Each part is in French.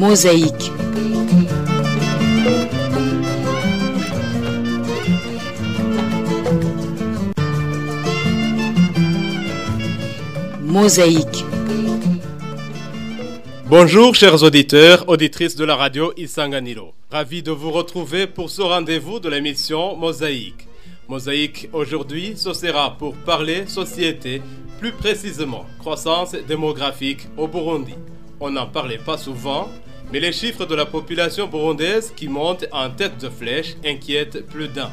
Mosaïque. Mosaïque. Bonjour chers auditeurs, auditrices de la radio Isanganiro. Ravi de vous retrouver pour ce rendez-vous de l'émission Mosaïque. Mosaïque aujourd'hui, ce sera pour parler société, plus précisément croissance démographique au Burundi. On n'en parlait pas souvent, mais les chiffres de la population burundaise qui monte en tête de flèche inquiètent plus d'un.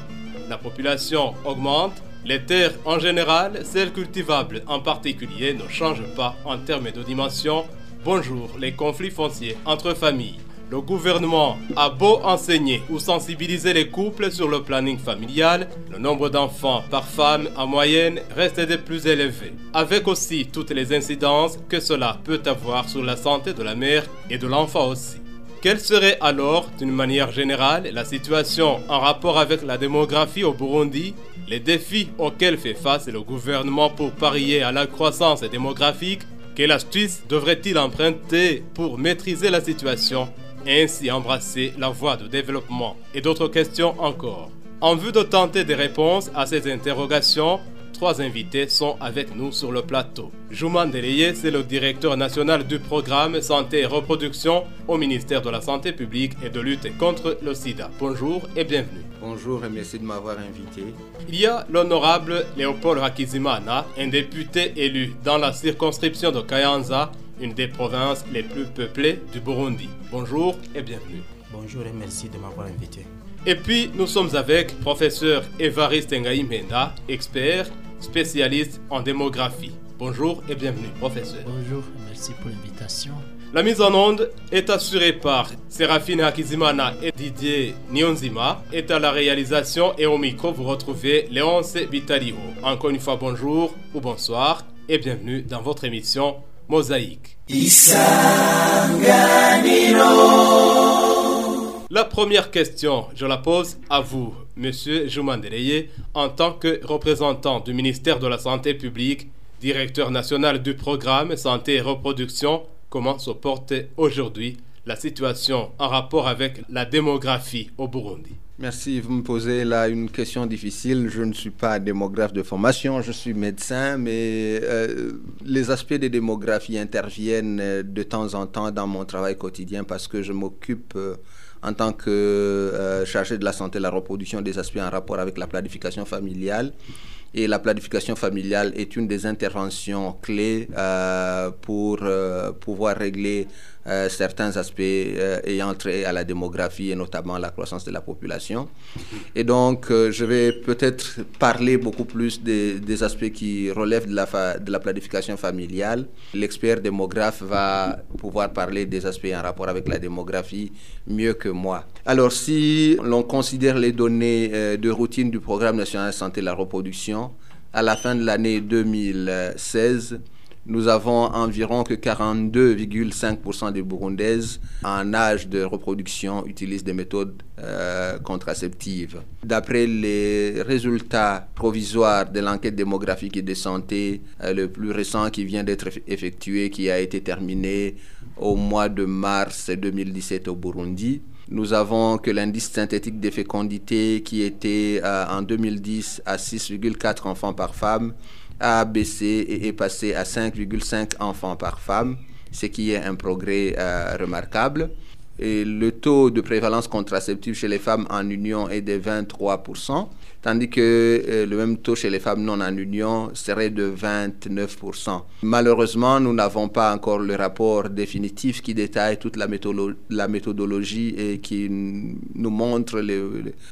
La population augmente, les terres en général, celles cultivables en particulier, ne changent pas en termes de dimension. Bonjour, les conflits fonciers entre familles. Le gouvernement a beau enseigner ou sensibiliser les couples sur le planning familial, le nombre d'enfants par femme en moyenne reste des plus élevés, avec aussi toutes les incidences que cela peut avoir sur la santé de la mère et de l'enfant aussi. Quelle serait alors, d'une manière générale, la situation en rapport avec la démographie au Burundi, les défis auxquels fait face le gouvernement pour parier à la croissance démographique, quelle astuce devrait-il emprunter pour maîtriser la situation? Et ainsi embrasser la voie de développement Et d'autres questions encore. En vue de tenter des réponses à ces interrogations, trois invités sont avec nous sur le plateau. Jouman Deleye, c'est le directeur national du programme Santé et Reproduction au ministère de la Santé publique et de lutte contre le sida. Bonjour et bienvenue. Bonjour et merci de m'avoir invité. Il y a l'honorable Léopold Hakizimana, un député élu dans la circonscription de Kayanza, une des provinces les plus peuplées du Burundi. Bonjour et bienvenue. Bonjour et merci de m'avoir invité. Et puis, nous sommes avec professeur Evariste Ngaïmenda, expert, spécialiste en démographie. Bonjour et bienvenue, professeur. Bonjour et merci pour l'invitation. La mise en onde est assurée par Séraphine Hakizimana et Didier Nyonzima. Et à la réalisation et au micro, vous retrouvez Léonce Vitalio. Encore une fois, bonjour ou bonsoir et bienvenue dans votre émission Mosaïque. La première question, je la pose à vous, Monsieur Joumandereye, en tant que représentant du ministère de la Santé publique, directeur national du programme Santé et Reproduction. Comment se porte aujourd'hui la situation en rapport avec la démographie au Burundi? Merci, vous me posez là une question difficile. Je ne suis pas démographe de formation, je suis médecin, mais euh, les aspects de démographie interviennent euh, de temps en temps dans mon travail quotidien parce que je m'occupe euh, en tant que chargé de la santé la reproduction des aspects en rapport avec la planification familiale. Et la planification familiale est une des interventions clés pour pouvoir régler euh, certains aspects euh, ayant trait à la démographie et notamment la croissance de la population. Et donc, euh, je vais peut-être parler beaucoup plus des, aspects qui relèvent de la, de la planification familiale. L'expert démographe va pouvoir parler des aspects en rapport avec la démographie mieux que moi. Alors, si l'on considère les données de routine du Programme national de santé et la reproduction, à la fin de l'année 2016, nous avons environ que 42,5% des Burundaises en âge de reproduction utilisent des méthodes euh, contraceptives. D'après les résultats provisoires de l'enquête démographique et de santé, euh, le plus récent qui vient d'être eff- effectué, qui a été terminé au mois de mars 2017 au Burundi, nous avons que l'indice synthétique de fécondité qui était euh, en 2010 à 6,4 enfants par femme a baissé et est passé à 5,5 enfants par femme, ce qui est un progrès euh, remarquable. Et le taux de prévalence contraceptive chez les femmes en union est de 23%, tandis que euh, le même taux chez les femmes non en union serait de 29%. Malheureusement, nous n'avons pas encore le rapport définitif qui détaille toute la, méthodolo- la méthodologie et qui nous montre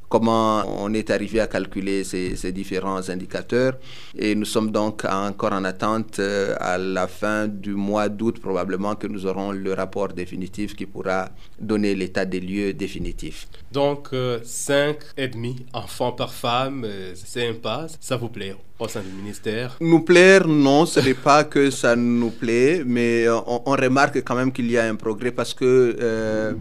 comment on est arrivé à calculer ces, ces différents indicateurs. Et nous sommes donc encore en attente euh, à la fin du mois d'août probablement que nous aurons le rapport définitif qui pourra donner l'état des lieux définitif. Donc, 5 et demi enfants par femme, euh, c'est pas. Ça vous plaît au sein du ministère? Nous plaire, non, ce n'est pas que ça nous plaît, mais euh, on, remarque quand même qu'il y a un progrès parce que euh,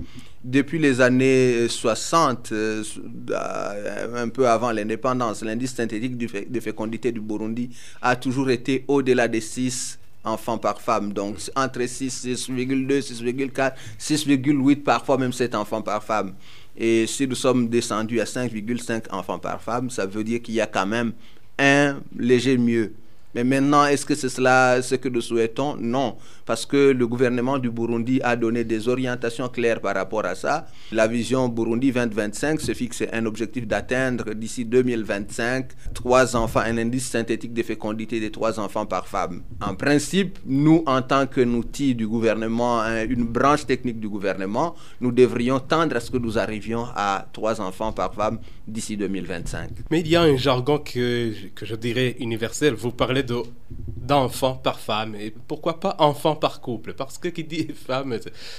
depuis les années 60, euh, euh, un peu avant l'indépendance, l'indice synthétique de fécondité du Burundi a toujours été au-delà des 6 enfants par femme. Donc entre 6, 6,2, 6,4, 6,8, parfois même 7 enfants par femme. Et si nous sommes descendus à 5,5 enfants par femme, ça veut dire qu'il y a quand même un léger mieux. Mais maintenant, est-ce que c'est cela ce que nous souhaitons? Non, parce que le gouvernement du Burundi a donné des orientations claires par rapport à ça. La vision Burundi 2025 se fixe un objectif d'atteindre d'ici 2025 trois enfants, un indice synthétique de fécondité de trois enfants par femme. En principe, nous, en tant qu'un outil du gouvernement, une branche technique du gouvernement, nous devrions tendre à ce que nous arrivions à trois enfants par femme d'ici 2025. Mais il y a un jargon que, que je dirais universel. Vous parlez do d'enfants par femme. Et pourquoi pas enfants par couple? Parce que qui dit femme,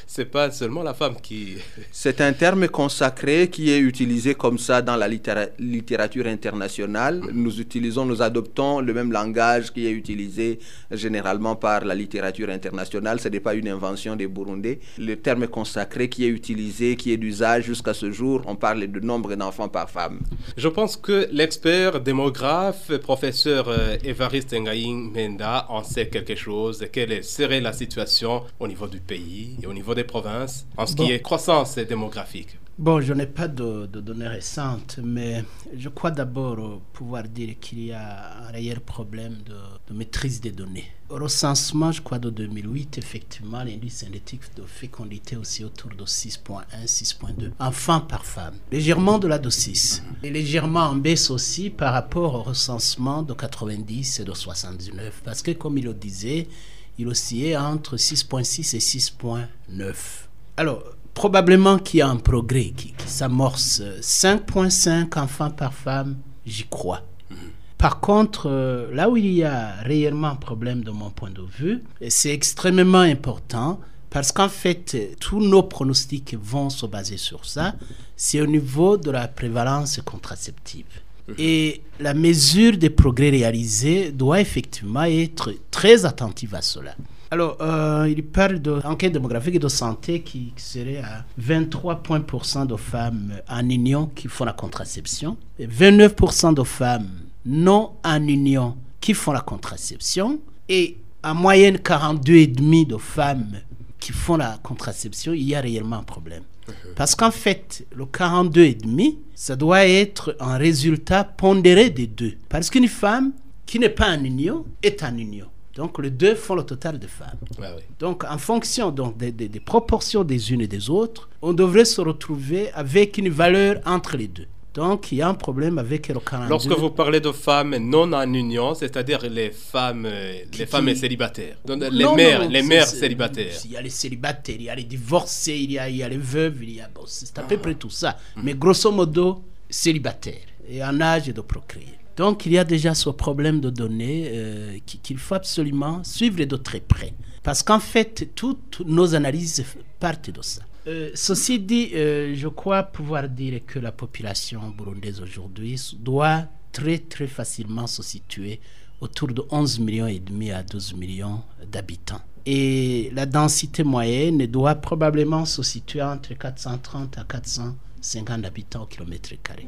c'est pas seulement la femme qui. C'est un terme consacré qui est utilisé comme ça dans la littérature internationale. Nous utilisons, nous adoptons le même langage qui est utilisé généralement par la littérature internationale. Ce n'est pas une invention des Burundais. Le terme consacré qui est utilisé, qui est d'usage jusqu'à ce jour, on parle de nombre d'enfants par femme. Je pense que l'expert démographe, professeur euh, Évariste Ngaïn En sait quelque chose quelle serait la situation au niveau du pays et au niveau des provinces en ce qui est croissance démographique Bon, je n'ai pas de, données récentes, mais je crois d'abord pouvoir dire qu'il y a un réel problème de, maîtrise des données. Au recensement, je crois, de 2008, effectivement, l'indice synthétique de fécondité aussi autour de 6.1, 6.2 enfants par femme. Légèrement de la de 6. Et légèrement en baisse aussi par rapport au recensement de 90 et de 79. Parce que, comme il le disait, il oscillait entre 6.6 et 6.9. Alors, probablement qu'il y a un progrès qui, s'amorce. 5,5 enfants par femme, j'y crois. Par contre, euh, là où il y a réellement un problème de mon point de vue, c'est extrêmement important parce qu'en fait, tous nos pronostics vont se baser sur ça, c'est au niveau de la prévalence contraceptive. Et la mesure des progrès réalisés doit effectivement être très attentive à cela. Alors, euh, il parle d'enquête démographique et de santé qui, serait à 23% de femmes en union qui font la contraception, et 29% de femmes non en union qui font la contraception, et en moyenne 42,5% de femmes qui font la contraception, il y a réellement un problème. Parce qu'en fait, le 42,5, ça doit être un résultat pondéré des deux. Parce qu'une femme qui n'est pas en union est en union. Donc, les deux font le total de femmes. Donc, en fonction donc, des, des, proportions des unes et des autres, on devrait se retrouver avec une valeur entre les deux. Donc, il y a un problème avec le 42. Lorsque vous parlez de femmes non en union, c'est-à-dire les femmes, les femmes célibataires, les mères, les mères célibataires. Il y a les célibataires, il y a les divorcés, il y a, il y a les veuves, il y a, bon, c'est à peu près tout ça. Mais grosso modo, célibataires et en âge de procréer. Donc il y a déjà ce problème de données euh, qu'il faut absolument suivre de très près. Parce qu'en fait, toutes nos analyses partent de ça. Euh, ceci dit, euh, je crois pouvoir dire que la population burundaise aujourd'hui doit très très facilement se situer autour de 11 millions et demi à 12 millions d'habitants. Et la densité moyenne doit probablement se situer entre 430 à 450 habitants au kilomètre carré.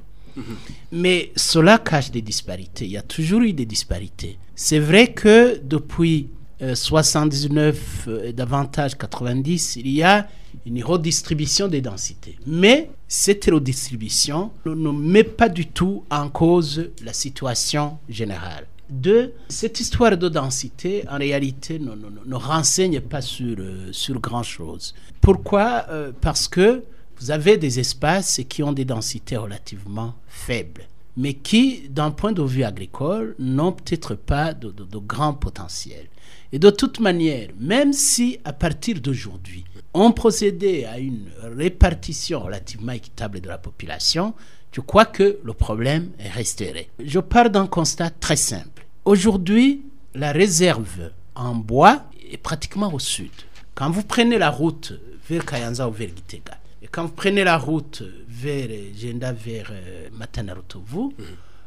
Mais cela cache des disparités. Il y a toujours eu des disparités. C'est vrai que depuis 79 euh, et davantage 90, il y a une redistribution des densités. Mais cette redistribution ne met pas du tout en cause la situation générale. Deux, cette histoire de densité, en réalité, ne, ne, renseigne pas sur, euh, sur grand-chose. Pourquoi? Euh, Parce que vous avez des espaces qui ont des densités relativement faibles, mais qui, d'un point de vue agricole, n'ont peut-être pas de, de, grand potentiel. Et de toute manière, même si à partir d'aujourd'hui, on procédait à une répartition relativement équitable de la population, je crois que le problème resterait. Je pars d'un constat très simple. Aujourd'hui, la réserve en bois est pratiquement au sud. Quand vous prenez la route vers Kayanza ou vers Gitega, quand vous prenez la route vers Genda, vers euh, Matanarotovu,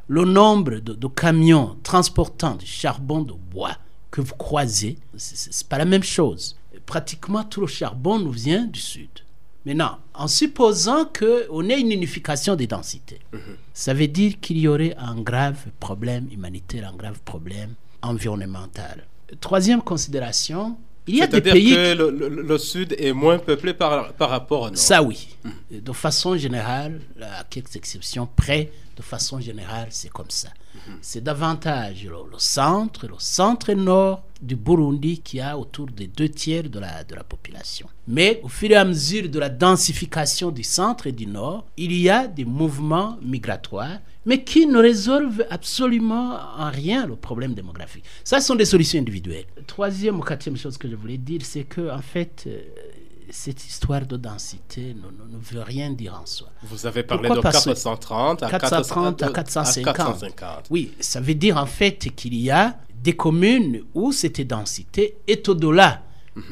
le nombre de, camions transportant du charbon de bois que vous croisez, ce n'est pas la même chose. Pratiquement tout le charbon nous vient du sud. Maintenant, en supposant qu'on ait une unification des densités, ça veut dire qu'il y aurait un grave problème humanitaire, un grave problème environnemental. troisième considération, il y a des pays. que le, le, Sud est moins peuplé par, par rapport au Nord. Ça, oui. De façon générale, à quelques exceptions près, de façon générale, c'est comme ça. C'est davantage le, centre, le centre nord du Burundi qui a autour de deux tiers de la, de la population. Mais au fur et à mesure de la densification du centre et du nord, il y a des mouvements migratoires, mais qui ne résolvent absolument en rien le problème démographique. Ça, ce sont des solutions individuelles. Troisième ou quatrième chose que je voulais dire, c'est que en fait, euh, cette histoire de densité ne, ne, veut rien dire en soi. Vous avez parlé de 430 à 430 à 450. Oui, ça veut dire en fait qu'il y a des communes où cette densité est au-delà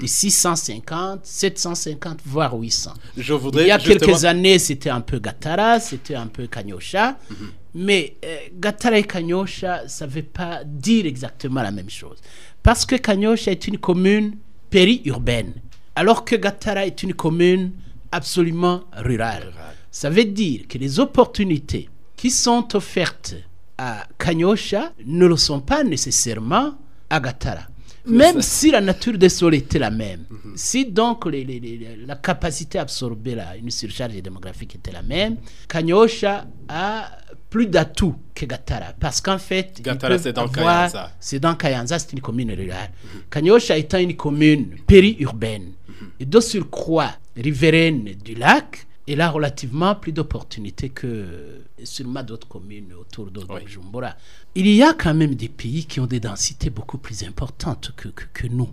de 650, 750, voire 800. Je voudrais Il y a quelques années, c'était un peu Gatara, c'était un peu Kanyosha, mhm. mais euh, Gatara et Kanyosha, ça ne veut pas dire exactement la même chose. Parce que Kanyosha est une commune périurbaine alors que Gatara est une commune absolument rurale. Ça veut dire que les opportunités qui sont offertes à Kanyosha ne le sont pas nécessairement à Gatara. Même si la nature des sols était la même, mhm. si donc la capacité à absorber une surcharge démographique était la même, Kanyosha a plus d'atouts que Gatara. Parce qu'en fait, Gatara, c'est dans Kayanza. C'est dans Kayanza, c'est une commune rurale. Kanyosha étant une commune périurbaine, et de surcroît riveraine du lac, elle a relativement plus d'opportunités que sûrement d'autres communes autour de, Jumbura. Il y a quand même des pays qui ont des densités beaucoup plus importantes que, que, que nous,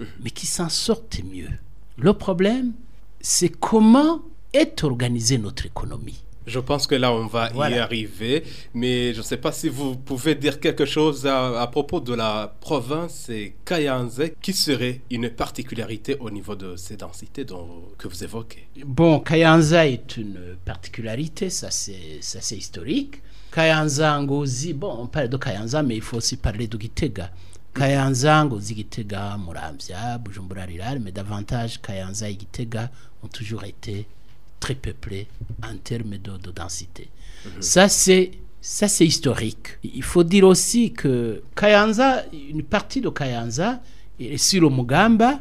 mhm. mais qui s'en sortent mieux. Le problème, c'est comment est organisée notre économie. Je pense que là, on va y arriver, mais je ne sais pas si vous pouvez dire quelque chose à, propos de la province Kayanze, qui serait une particularité au niveau de ces densités dont, que vous évoquez? Bon, Kayanza est une particularité, ça c'est historique. Kayanza, Ngozi, bon, on parle de Kayanza, mais il faut aussi parler de Gitega. Kayanza, Ngozi, Gitega, Muramzia, Bujumbura, mais davantage Kayanza et Gitega ont toujours été très peuplé en termes de, densité. Mhm. Ça, c'est ça, c'est historique. Il faut dire aussi que Kayanza, une partie de Kayanza est sur le Mugamba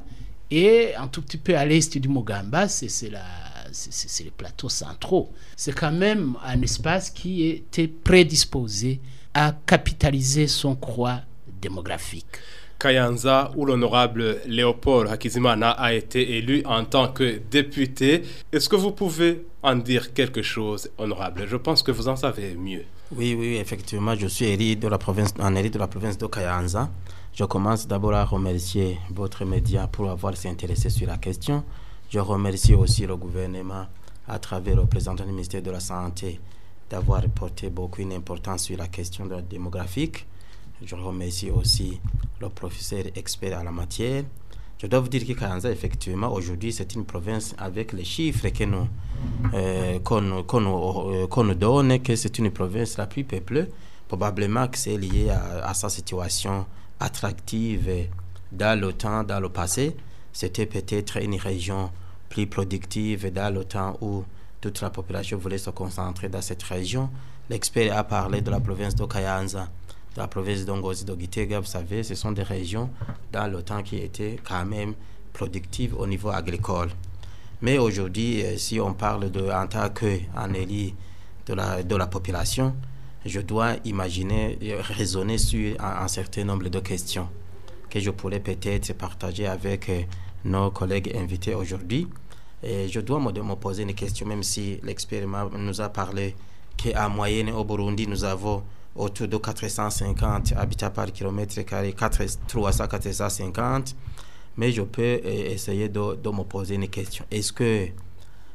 et un tout petit peu à l'est du Mugamba, c'est c'est les plateaux centraux. C'est quand même un espace qui était prédisposé à capitaliser son croix démographique. Kayanza, où l'honorable Léopold Hakizimana a été élu en tant que député. Est-ce que vous pouvez en dire quelque chose, honorable? Je pense que vous en savez mieux. Oui, oui, effectivement, je suis élu de la province, en élu de la province de Kayanza. Je commence d'abord à remercier votre média pour avoir s'intéressé sur la question. Je remercie aussi le gouvernement à travers le représentant du ministère de la Santé d'avoir porté beaucoup d'importance sur la question de la démographique. Je remercie aussi le professeur expert à la matière. Je dois vous dire que Kayanza, effectivement, aujourd'hui, c'est une province avec les chiffres que nous, euh, qu'on, euh, nous donne, que c'est une province la plus peuplée. Probablement que c'est lié à, sa situation attractive dans le temps, dans le passé. C'était peut-être une région plus productive dans le temps où toute la population voulait se concentrer dans cette région. L'expert a parlé de la province de Kayanza la province d'Ongozi, de Gitega, vous savez, ce sont des régions dans le temps qui étaient quand même productives au niveau agricole. Mais aujourd'hui, euh, si on parle de, en tant qu'un de la, de la population, je dois imaginer, euh, raisonner sur un, certain nombre de questions que je pourrais peut-être partager avec euh, nos collègues invités aujourd'hui. Et je dois me, me, poser une question, même si l'expériment nous a parlé qu'en moyenne au Burundi, nous avons autour de 450 habitants par kilomètre carré, 300 450. Mais je peux euh, essayer de, me poser une question. Est-ce que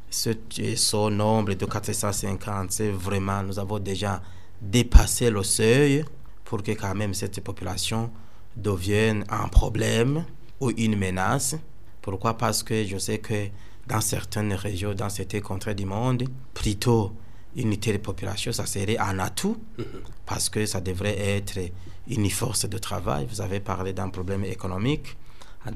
ce, ce, nombre de 450, c'est vraiment, nous avons déjà dépassé le seuil pour que quand même cette population devienne un problème ou une menace? Pourquoi? Parce que je sais que dans certaines régions, dans certains contrées du monde, plutôt unité de population, ça serait un atout parce que ça devrait être une force de travail. Vous avez parlé d'un problème économique.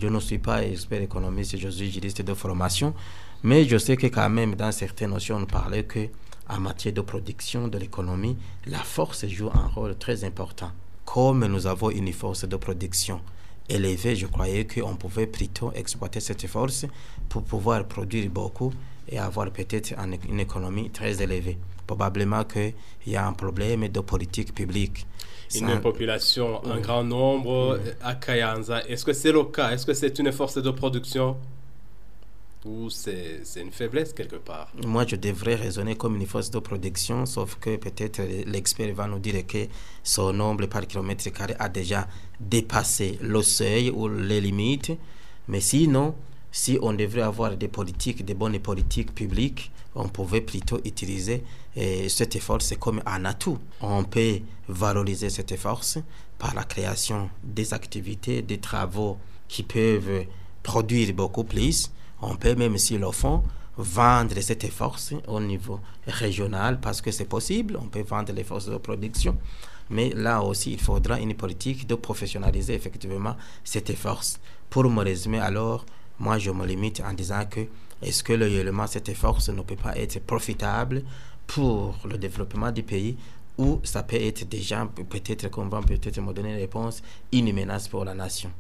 Je ne suis pas expert économiste, je suis juriste de formation, mais je sais que quand même dans certaines notions, on parlait que en matière de production de l'économie, la force joue un rôle très important. Comme nous avons une force de production élevée, je croyais qu'on pouvait plutôt exploiter cette force pour pouvoir produire beaucoup et avoir peut-être une économie très élevée. Probablement qu'il y a un problème de politique publique. Une population, un grand nombre à Kayanza. Est-ce que c'est le cas? Est-ce que c'est une force de production? Ou c'est une faiblesse quelque part Moi, je devrais raisonner comme une force de production, sauf que peut-être l'expert va nous dire que son nombre par kilomètre carré a déjà dépassé le seuil ou les limites. Mais sinon, si on devrait avoir des politiques, des bonnes politiques publiques, on pouvait plutôt utiliser eh, cette force comme un atout. On peut valoriser cette force par la création des activités, des travaux qui peuvent produire beaucoup plus on peut même, si le fond, vendre cette force au niveau régional parce que c'est possible. On peut vendre les forces de production. Mais là aussi, il faudra une politique de professionnaliser effectivement cette force. Pour me résumer, alors, moi, je me limite en disant que est-ce que le cette force ne peut pas être profitable pour le développement du pays ou ça peut être déjà, peut-être qu'on va peut-être me donner une réponse, une menace pour la nation.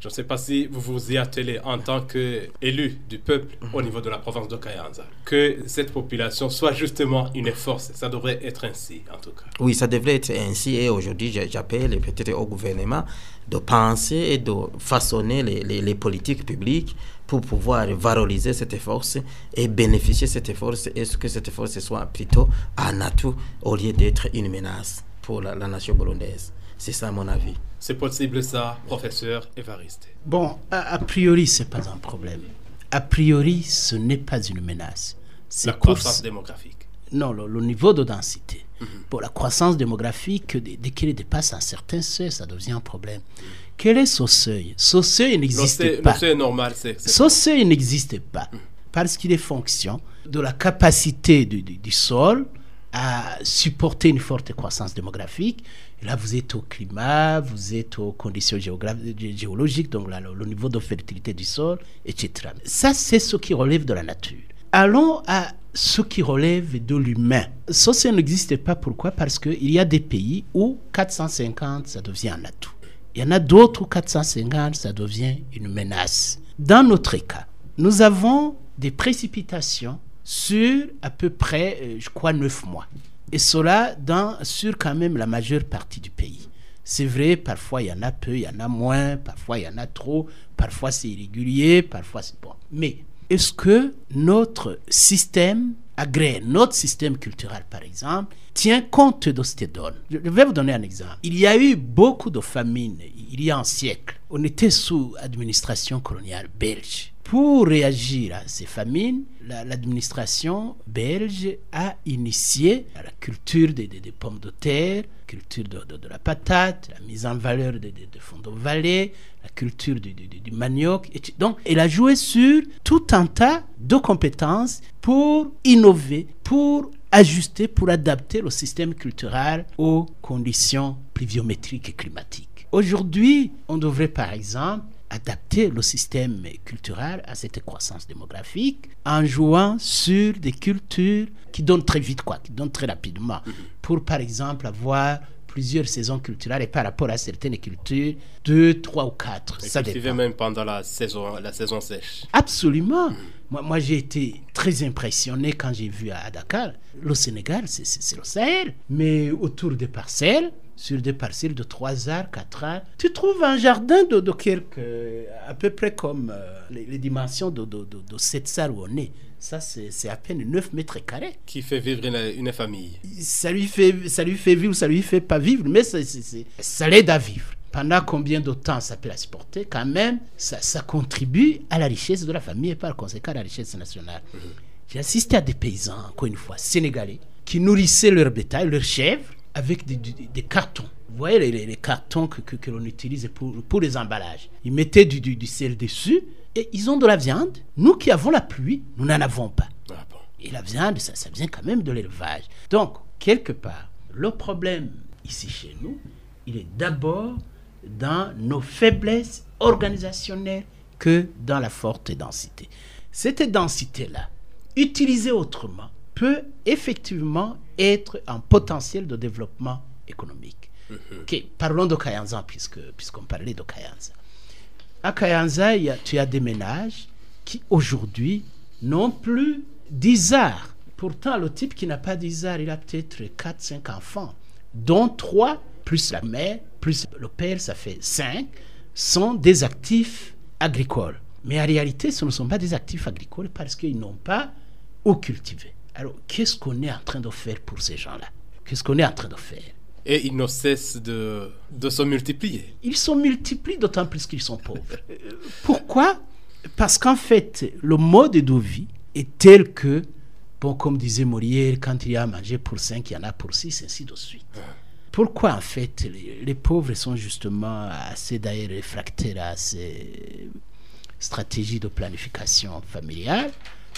Je ne sais pas si vous vous y attelez en tant qu'élu du peuple au niveau de la province de Kayanza. Que cette population soit justement une force. Ça devrait être ainsi, en tout cas. Oui, ça devrait être ainsi. Et aujourd'hui, j'appelle peut-être au gouvernement de penser et de façonner les, les, politiques publiques pour pouvoir valoriser cette force et bénéficier de cette force et que cette force soit plutôt un atout au lieu d'être une menace pour la, la nation burundaise. C'est ça mon avis. C'est possible ça, professeur Évariste Bon, a, priori, ce n'est pas un problème. A priori, ce n'est pas une menace. La croissance démographique. Non, le, niveau de densité. Mhm. Pour la croissance démographique, dès, qu'elle dépasse un certain seuil, ça devient un problème. Quel est ce seuil? Ce seuil n'existe pas. Le seuil normal, c'est. Ce seuil n'existe pas. Parce qu'il est fonction de la capacité du, du sol à supporter une forte croissance démographique Là, vous êtes au climat, vous êtes aux conditions géologiques, donc là, le, niveau de fertilité du sol, etc. Ça, c'est ce qui relève de la nature. Allons à ce qui relève de l'humain. Ça, ça n'existe pas. Pourquoi? Parce qu'il y a des pays où 450, ça devient un atout. Il y en a d'autres où 450, ça devient une menace. Dans notre cas, nous avons des précipitations sur à peu près, euh, je crois, 9 mois. Et cela sur quand même la majeure partie du pays. C'est vrai, parfois il y en a peu, il y en a moins, parfois il y en a trop, parfois c'est irrégulier, parfois c'est bon. Mais est-ce que notre système notre système culturel par exemple, tient compte de cette donne Je vais vous donner un exemple. Il y a eu beaucoup de famines il y a un siècle. On était sous administration coloniale belge. Pour réagir à ces famines, l'administration belge a initié la culture des, pommes de terre, la culture de, la patate, la mise en valeur des, fonds de vallée, la culture du, manioc. Donc, elle a joué sur tout un tas de compétences pour innover, pour ajuster, pour adapter le système culturel aux conditions pluviométriques et climatiques. Aujourd'hui, on devrait par exemple adapter le système culturel à cette croissance démographique en jouant sur des cultures qui donnent très vite, quoi, qui donnent très rapidement. Mhm. Pour, par exemple, avoir plusieurs saisons culturelles et par rapport à certaines cultures, deux, trois ou quatre. ça dépend. même pendant la saison, la saison sèche. Absolument. Mhm. Moi, moi j'ai été très impressionné quand j'ai vu à Dakar, le Sénégal, c'est le Sahel, mais autour des parcelles, sur des parcelles de 3 heures, 4 heures, tu trouves un jardin de, de quelques, à peu près comme euh, les, dimensions de, de, de, cette salle où on est. Ça, c'est à peine 9 mètres carrés. Qui fait vivre une, famille. Ça lui, fait, ça lui fait vivre, ça lui fait pas vivre, mais ça l'aide à vivre. Pendant combien de temps ça peut la supporter? Quand même, ça, ça, contribue à la richesse de la famille et par conséquent à la richesse nationale. Mhm. J'ai assisté à des paysans, encore une fois, sénégalais, qui nourrissaient leur bétail, leurs chèvres, avec des, cartons. Vous voyez les, cartons que, que, l'on utilise pour, pour, les emballages. Ils mettaient du, du, sel dessus et ils ont de la viande. Nous qui avons la pluie, nous n'en avons pas. Ah et la viande, ça, ça vient quand même de l'élevage. Donc, quelque part, le problème ici chez nous, il est d'abord dans nos faiblesses organisationnelles que dans la forte densité. Cette densité-là, utilisée autrement, peut effectivement être un potentiel de développement économique. Mhm. Parlons de Kayanza, puisqu'on parlait de Kayanza. À Kayanza, il y a- tu as des ménages qui aujourd'hui n'ont plus d'Isard. Pourtant, le type qui n'a pas d'Isard, il a peut-être 4-5 enfants, dont 3 plus la mère, plus le père, ça fait 5, sont des actifs agricoles. Mais en réalité, ce ne sont pas des actifs agricoles parce qu'ils n'ont pas où cultiver. Alors, qu'est-ce qu'on est en train de faire pour ces gens-là? Qu'est-ce qu'on est en train de faire? Et ils ne cessent de, de se multiplier. ils sont multipliés d'autant plus qu'ils sont pauvres. Pourquoi? Parce qu'en fait, le mode de vie est tel que, bon, comme disait Molière, quand il y a à manger pour 5, il y en a pour 6, ainsi de suite. Pourquoi en fait les, les pauvres sont justement assez d'ailleurs réfractaires à ces stratégies de planification familiale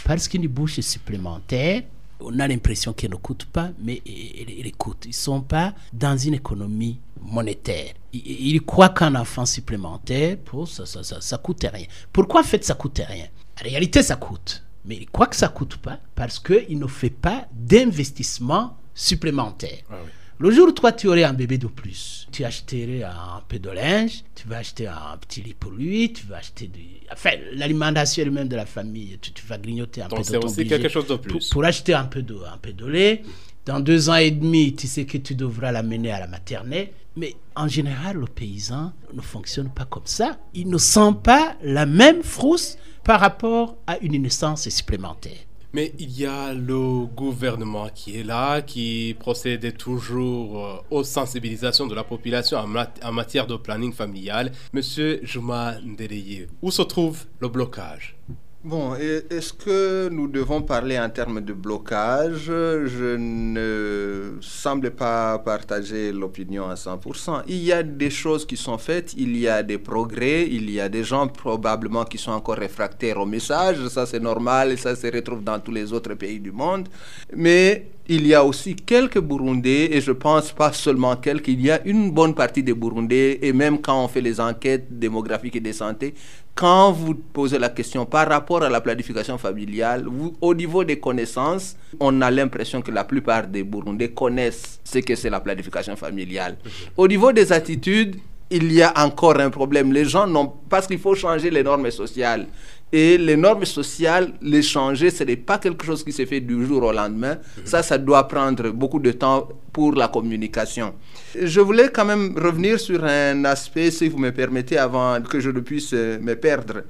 Parce qu'une bouche supplémentaire, on a l'impression qu'elle ne coûte pas, mais elle, coûte. Ils ne sont pas dans une économie monétaire. Ils, croient qu'un enfant supplémentaire, pour ça, ça, coûte rien. Pourquoi en fait ça coûte rien? En réalité, ça coûte. Mais ils croient que ça coûte pas parce qu'il ne fait pas d'investissement supplémentaire. Ah oui. Le jour où toi tu aurais un bébé de plus, tu achèterais un peu de linge, tu vas acheter un petit lit pour lui, tu vas acheter du... Enfin, l'alimentation elle-même de la famille, tu, tu vas grignoter un Donc peu de c'est ton aussi budget quelque chose de pour, plus. pour acheter un peu de, un peu de lait. Dans deux ans et demi, tu sais que tu devras l'amener à la maternelle. Mais en général, le paysan ne fonctionne pas comme ça. Il ne sent pas la même frousse par rapport à une naissance supplémentaire. Mais il y a le gouvernement qui est là, qui procède toujours euh, aux sensibilisations de la population en, en matière de planning familial. Monsieur Juma Ndereye, où se trouve le blocage? Bon, et- est-ce que nous devons parler en termes de blocage? Je ne semble pas partager l'opinion à 100%. Il y a des choses qui sont faites, il y a des progrès, il y a des gens probablement qui sont encore réfractaires au message, ça c'est normal et ça se retrouve dans tous les autres pays du monde. Mais il y a aussi quelques Burundais, et je pense pas seulement quelques, il y a une bonne partie des Burundais, et même quand on fait les enquêtes démographiques et de santé, quand vous posez la question par rapport à la planification familiale, vous- au niveau des connaissances, on a l'impression que la plupart des Burundais connaissent ce que c'est la planification familiale. Au niveau des attitudes, il y a encore un problème. Les gens n'ont parce qu'il faut changer les normes sociales. Et les normes sociales, les changer, ce n'est pas quelque chose qui se fait du jour au lendemain. Ça, ça doit prendre beaucoup de temps pour la communication. Je voulais quand même revenir sur un aspect, si vous me permettez, avant que je ne puisse me perdre.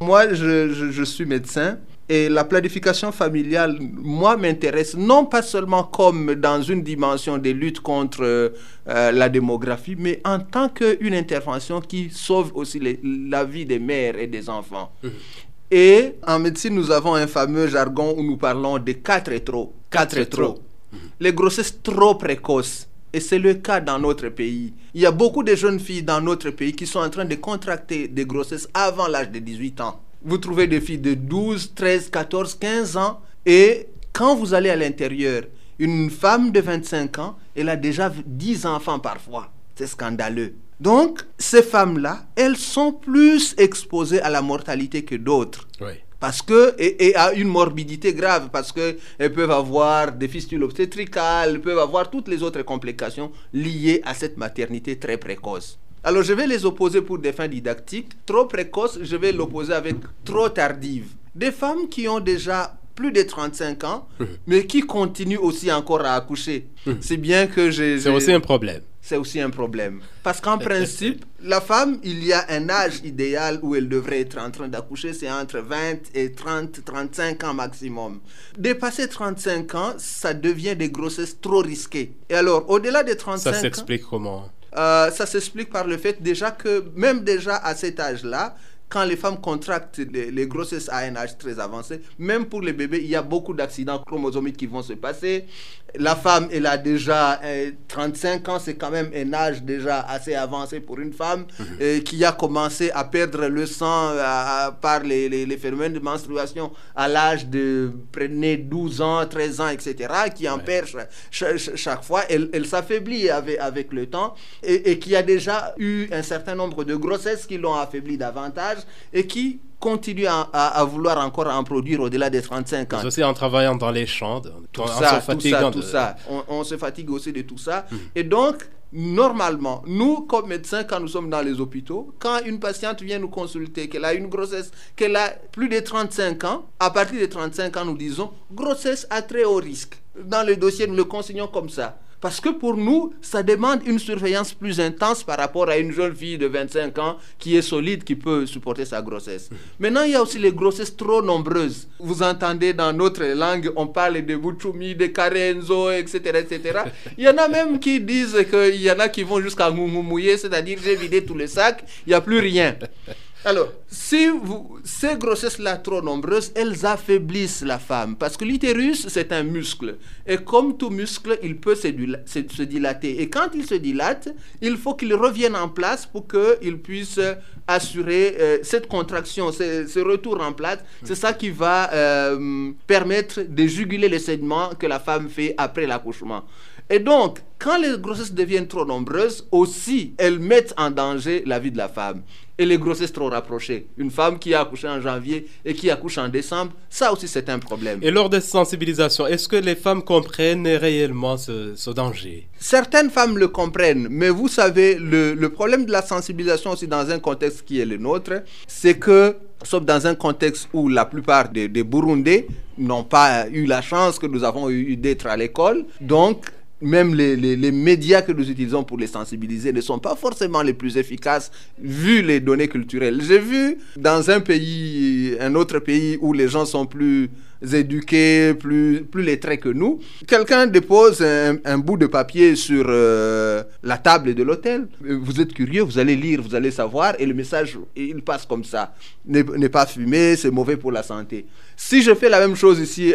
Moi, je, je- je suis médecin. Et la planification familiale, moi, m'intéresse non pas seulement comme dans une dimension de lutte contre euh, euh, la démographie, mais en tant qu'une intervention qui sauve aussi les- la vie des mères et des enfants. Et en médecine, nous avons un fameux jargon où nous parlons de 4 et trop. 4 et trop. Les grossesses trop précoces. Et c'est le cas dans notre pays. Il y a beaucoup de jeunes filles dans notre pays qui sont en train de contracter des grossesses avant l'âge de 18 ans. Vous trouvez des filles de 12, 13, 14, 15 ans. Et quand vous allez à l'intérieur, une femme de 25 ans, elle a déjà 10 enfants parfois. C'est scandaleux. Donc, ces femmes-là, elles sont plus exposées à la mortalité que d'autres. Oui. Parce que, et, et à une morbidité grave, parce qu'elles peuvent avoir des fistules obstétricales, elles peuvent avoir toutes les autres complications liées à cette maternité très précoce. Alors je vais les opposer pour des fins didactiques. Trop précoce, je vais l'opposer avec trop tardive. Des femmes qui ont déjà plus de 35 ans, mais qui continuent aussi encore à accoucher. C'est bien que j'ai... C'est aussi un problème. C'est aussi un problème. Parce qu'en principe, la femme, il y a un âge idéal où elle devrait être en train d'accoucher, c'est entre 20 et 30, 35 ans maximum. Dépasser 35 ans, ça devient des grossesses trop risquées. Et alors, au-delà des 35 Ça ans... s'explique comment? Euh, ça s'explique par le fait déjà que même déjà à cet âge-là, quand les femmes contractent les, les grossesses à un âge très avancé, même pour les bébés, il y a beaucoup d'accidents chromosomiques qui vont se passer. La femme, elle a déjà euh, 35 ans, c'est quand même un âge déjà assez avancé pour une femme euh, qui a commencé à perdre le sang euh, à- par les, les, les phénomènes de menstruation à l'âge de prenez 12 ans, 13 ans, etc., qui en perd chaque fois. Elle, elle s'affaiblit avec, avec le temps et, et qui a déjà eu un certain nombre de grossesses qui l'ont affaibli davantage et qui continue à, à- à vouloir encore en produire au-delà des 35 ans. Mais aussi en travaillant dans les champs, de- Tout en ça, se tout fatiguant ça, tout de- ça. On, on se fatigue aussi de tout ça. Et donc, normalement, nous, comme médecins, quand nous sommes dans les hôpitaux, quand une patiente vient nous consulter, qu'elle a une grossesse, qu'elle a plus de 35 ans, à partir de 35 ans, nous disons grossesse à très haut risque. Dans le dossier, nous le consignons comme ça. Parce que pour nous, ça demande une surveillance plus intense par rapport à une jeune fille de 25 ans qui est solide, qui peut supporter sa grossesse. Maintenant, il y a aussi les grossesses trop nombreuses. Vous entendez dans notre langue, on parle de Bouchoumi, de Karenzo, etc., etc. Il y en a même qui disent qu'il y en a qui vont jusqu'à mouiller, c'est-à-dire j'ai vidé tous les sacs, il n'y a plus rien. Alors, si vous, ces grossesses-là trop nombreuses, elles affaiblissent la femme. Parce que l'utérus, c'est un muscle. Et comme tout muscle, il peut se, se dilater. Et quand il se dilate, il faut qu'il revienne en place pour qu'il puisse assurer euh, cette contraction, ce, retour en place. C'est ça qui va euh, permettre de juguler les saignements que la femme fait après l'accouchement. Et donc, quand les grossesses deviennent trop nombreuses, aussi, elles mettent en danger la vie de la femme et les grossesses trop rapprochées. Une femme qui a accouché en janvier et qui accouche en décembre, ça aussi c'est un problème. Et lors des sensibilisations, est-ce que les femmes comprennent réellement ce, danger? Certaines femmes le comprennent, mais vous savez, le, le problème de la sensibilisation aussi dans un contexte qui est le nôtre, c'est que sauf dans un contexte où la plupart des, des Burundais n'ont pas eu la chance que nous avons eu d'être à l'école. Donc, même les, les, médias que nous utilisons pour les sensibiliser ne sont pas forcément les plus efficaces vu les données culturelles. J'ai vu dans un pays, un autre pays où les gens sont plus éduqués, plus, plus lettrés que nous, quelqu'un dépose un, bout de papier sur euh, la table de l'hôtel. Vous êtes curieux, vous allez lire, vous allez savoir, et le message, il passe comme ça. Ne, pas fumer, c'est mauvais pour la santé. Si je fais la même chose ici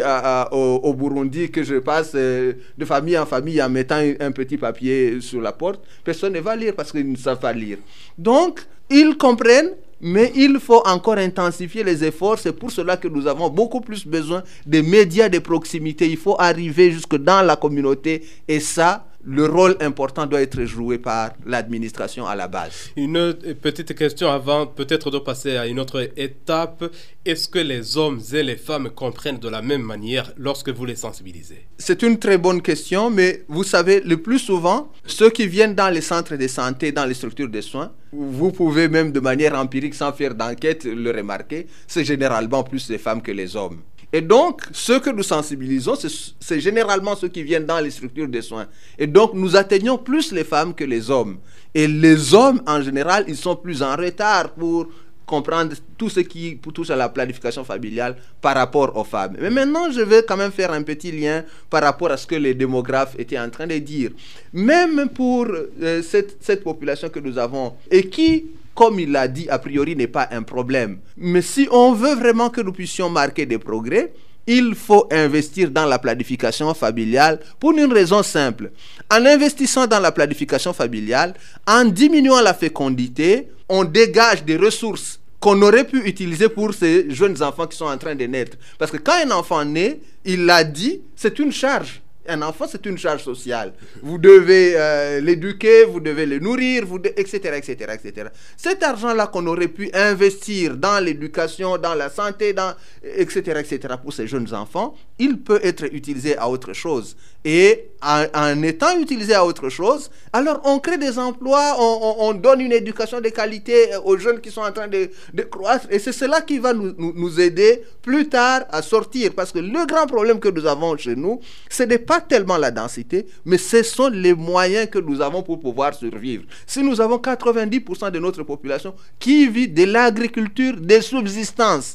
au, Burundi, que je passe euh, de famille en famille en mettant un petit papier sur la porte, personne ne va lire parce qu'ils ne savent pas lire. Donc, ils comprennent mais il faut encore intensifier les efforts. C'est pour cela que nous avons beaucoup plus besoin des médias de proximité. Il faut arriver jusque dans la communauté. Et ça, le rôle important doit être joué par l'administration à la base. Une petite question avant peut-être de passer à une autre étape. Est-ce que les hommes et les femmes comprennent de la même manière lorsque vous les sensibilisez? C'est une très bonne question, mais vous savez, le plus souvent, ceux qui viennent dans les centres de santé, dans les structures de soins, vous pouvez même de manière empirique, sans faire d'enquête, le remarquer, c'est généralement plus les femmes que les hommes. Et donc, ceux que nous sensibilisons, c'est généralement ceux qui viennent dans les structures de soins. Et donc, nous atteignons plus les femmes que les hommes. Et les hommes, en général, ils sont plus en retard pour comprendre tout ce qui touche à la planification familiale par rapport aux femmes. Mais maintenant, je vais quand même faire un petit lien par rapport à ce que les démographes étaient en train de dire. Même pour euh, cette, cette population que nous avons et qui comme il l'a dit, a priori n'est pas un problème. Mais si on veut vraiment que nous puissions marquer des progrès, il faut investir dans la planification familiale pour une raison simple. En investissant dans la planification familiale, en diminuant la fécondité, on dégage des ressources qu'on aurait pu utiliser pour ces jeunes enfants qui sont en train de naître. Parce que quand un enfant naît, il l'a dit, c'est une charge. Un enfant, c'est une charge sociale. Vous devez euh, l'éduquer, vous devez le nourrir, vous etc., etc., etc. Cet argent-là qu'on aurait pu investir dans l'éducation, dans la santé, etc., etc., pour ces jeunes enfants, il peut être utilisé à autre chose. Et en, étant utilisé à autre chose, alors on crée des emplois, on, donne une éducation de qualité aux jeunes qui sont en train de, croître. Et c'est cela qui va nous, nous, aider plus tard à sortir. Parce que le grand problème que nous avons chez nous, ce n'est pas tellement la densité, mais ce sont les moyens que nous avons pour pouvoir survivre. Si nous avons 90% de notre population qui vit de l'agriculture de subsistance,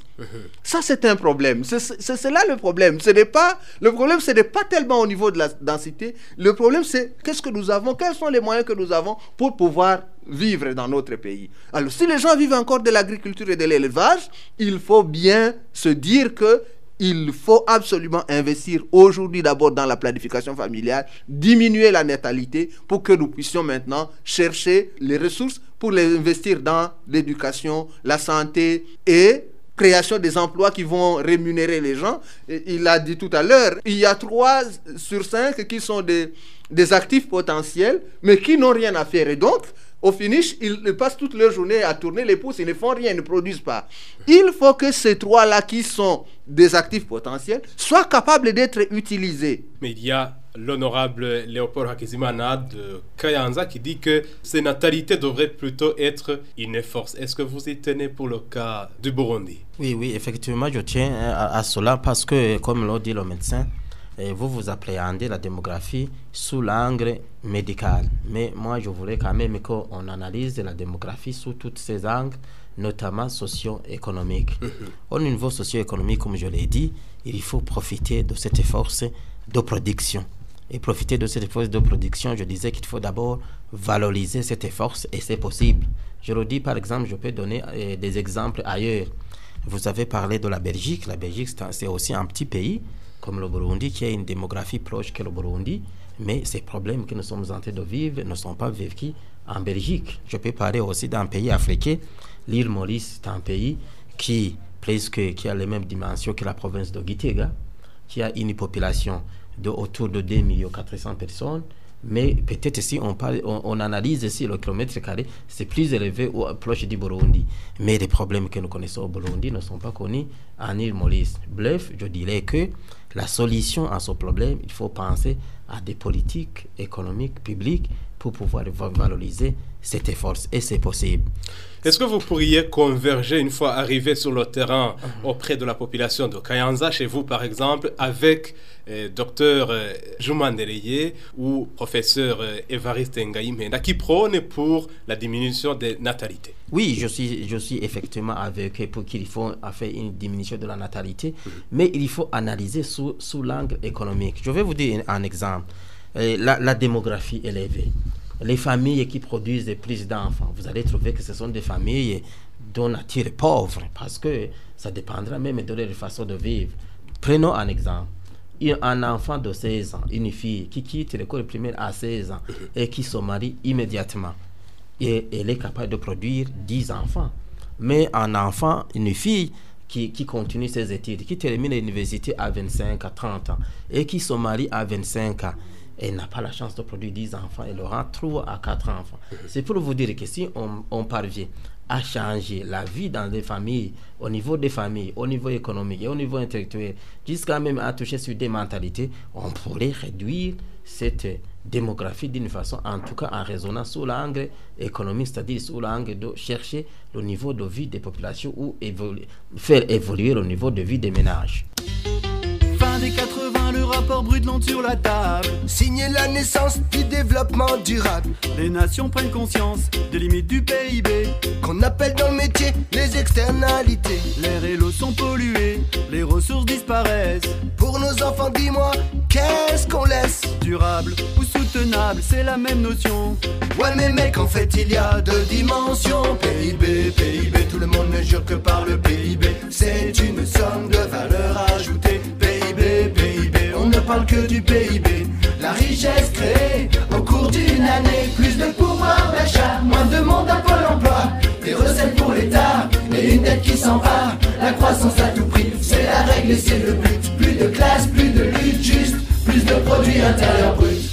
ça, c'est un problème. C'est là le problème. Ce n'est pas, le problème, ce n'est pas tellement au niveau de la densité. Le problème, c'est qu'est-ce que nous avons, quels sont les moyens que nous avons pour pouvoir vivre dans notre pays. Alors, si les gens vivent encore de l'agriculture et de l'élevage, il faut bien se dire que il faut absolument investir aujourd'hui d'abord dans la planification familiale, diminuer la natalité pour que nous puissions maintenant chercher les ressources pour les investir dans l'éducation, la santé et création des emplois qui vont rémunérer les gens. il a dit tout à l'heure, il y a trois sur cinq qui sont des, des actifs potentiels, mais qui n'ont rien à faire. Et donc, au finish, ils passent toute leur journée à tourner les pouces, ils ne font rien, ils ne produisent pas. Il faut que ces trois-là qui sont des actifs potentiels soient capables d'être utilisés. Mais il y a l'honorable Léopold Hakizimana de Kayanza qui dit que ces natalités devraient plutôt être une force. Est-ce que vous y tenez pour le cas du Burundi? Oui, oui, effectivement, je tiens à, cela parce que, comme l'a dit le médecin, eh, vous vous appréhendez la démographie sous l'angle médical. Mais moi, je voulais quand même qu'on analyse la démographie sous tous ces angles, notamment socio-économiques. Au niveau socio-économique, comme je l'ai dit, il faut profiter de cette force de production. Et profiter de cette force de production, je disais qu'il faut d'abord valoriser cette force et c'est possible. Je le dis par exemple, je peux donner eh, des exemples ailleurs. Vous avez parlé de la Belgique. La Belgique, c'est aussi un petit pays comme le Burundi, qui a une démographie proche que le Burundi, mais ces problèmes que nous sommes en train de vivre ne sont pas vécus en Belgique. Je peux parler aussi d'un pays africain. L'île Maurice, c'est un pays qui, presque, qui a les mêmes dimensions que la province de Gitega, qui a une population de autour de 2 400 personnes. Mais peut-être si on, parle, on, analyse ici le kilomètre carré, c'est plus élevé ou proche du Burundi. Mais les problèmes que nous connaissons au Burundi ne sont pas connus en île Maurice. Bref, je dirais que la solution à ce problème, il faut penser à des politiques économiques publiques pour pouvoir valoriser cette force. Et c'est possible. Est-ce que vous pourriez converger une fois arrivé sur le terrain auprès de la population de Kayanza, chez vous par exemple, avec euh, docteur euh, Juman ou professeur euh, Evariste Ngaïmenda qui prône pour la diminution des natalités? Oui, je suis, je suis effectivement avec pour qu'il faut faire une diminution de la natalité, mhm. mais il faut analyser sous, sous l'angle économique. Je vais vous dire un, exemple. La, la démographie élevée les familles qui produisent plus d'enfants, vous allez trouver que ce sont des familles dont nature est pauvre, parce que ça dépendra même de leur façon de vivre. Prenons un exemple. Un enfant de 16 ans, une fille qui quitte l'école primaire à 16 ans et qui se marie immédiatement, et elle est capable de produire 10 enfants. Mais un enfant, une fille qui, qui continue ses études, qui termine l'université à 25 à 30 ans et qui se marie à 25 ans, elle n'a pas la chance de produire 10 enfants, elle aura 3 à 4 enfants. C'est pour vous dire que si on, parvient à changer la vie dans les familles, au niveau des familles, au niveau économique et au niveau intellectuel, jusqu'à même à toucher sur des mentalités, on pourrait réduire cette démographie d'une façon, en tout cas en raisonnant sous l'angle économique, c'est-à-dire sous l'angle de chercher le niveau de vie des populations ou faire évoluer le niveau de vie des ménages. Fin des 80, le rapport Brundtland sur la table. Signer la naissance du développement durable. Les nations prennent conscience des limites du PIB. Qu'on appelle dans le métier les externalités. L'air et l'eau sont pollués, les ressources disparaissent. Pour nos enfants, dis-moi, qu'est-ce qu'on laisse? Durable ou soutenable, c'est la même notion. Ouais, mais mec, en fait, il y a deux dimensions. PIB, PIB, tout le monde ne jure que par le PIB. C'est une somme de valeur ajoutée parle que du PIB. La richesse créée au cours d'une année, plus de pouvoir d'achat, moins de monde à Pôle emploi, des recettes pour l'État et une dette qui s'en va. La croissance à tout prix, c'est la règle et c'est le but. Plus de classe, plus de lutte, juste plus de produits intérieurs bruts.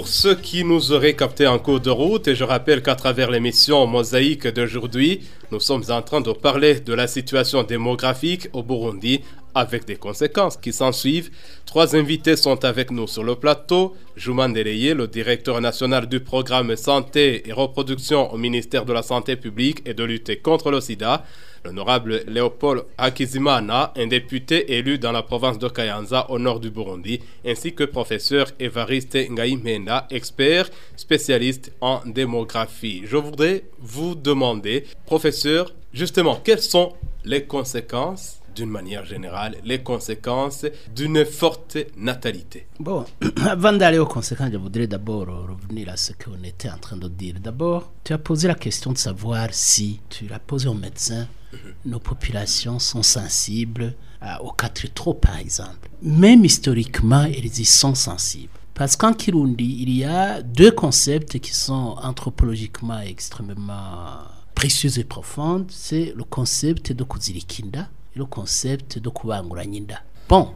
Pour ceux qui nous auraient capté en cours de route, et je rappelle qu'à travers l'émission Mosaïque d'aujourd'hui, nous sommes en train de parler de la situation démographique au Burundi avec des conséquences qui s'en suivent. Trois invités sont avec nous sur le plateau. Jouman Dereye, le directeur national du programme Santé et Reproduction au ministère de la Santé publique et de lutter contre le sida. L'honorable Léopold Akizimana, un député élu dans la province de Kayanza au nord du Burundi, ainsi que professeur Evariste Ngaïmenda, expert spécialiste en démographie. Je voudrais vous demander, professeur, justement, quelles sont les conséquences d'une manière générale, les conséquences d'une forte natalité? Bon, avant d'aller aux conséquences, je voudrais d'abord revenir à ce qu'on était en train de dire. D'abord, tu as posé la question de savoir si, tu l'as posé au médecin, nos populations sont sensibles aux quatre trop, par exemple. Même historiquement, elles y sont sensibles. Parce qu'en Kirundi, il y a deux concepts qui sont anthropologiquement extrêmement précieuse et profonde, c'est le concept de kuzirikinda et le concept de kubanguranyinda. Bon,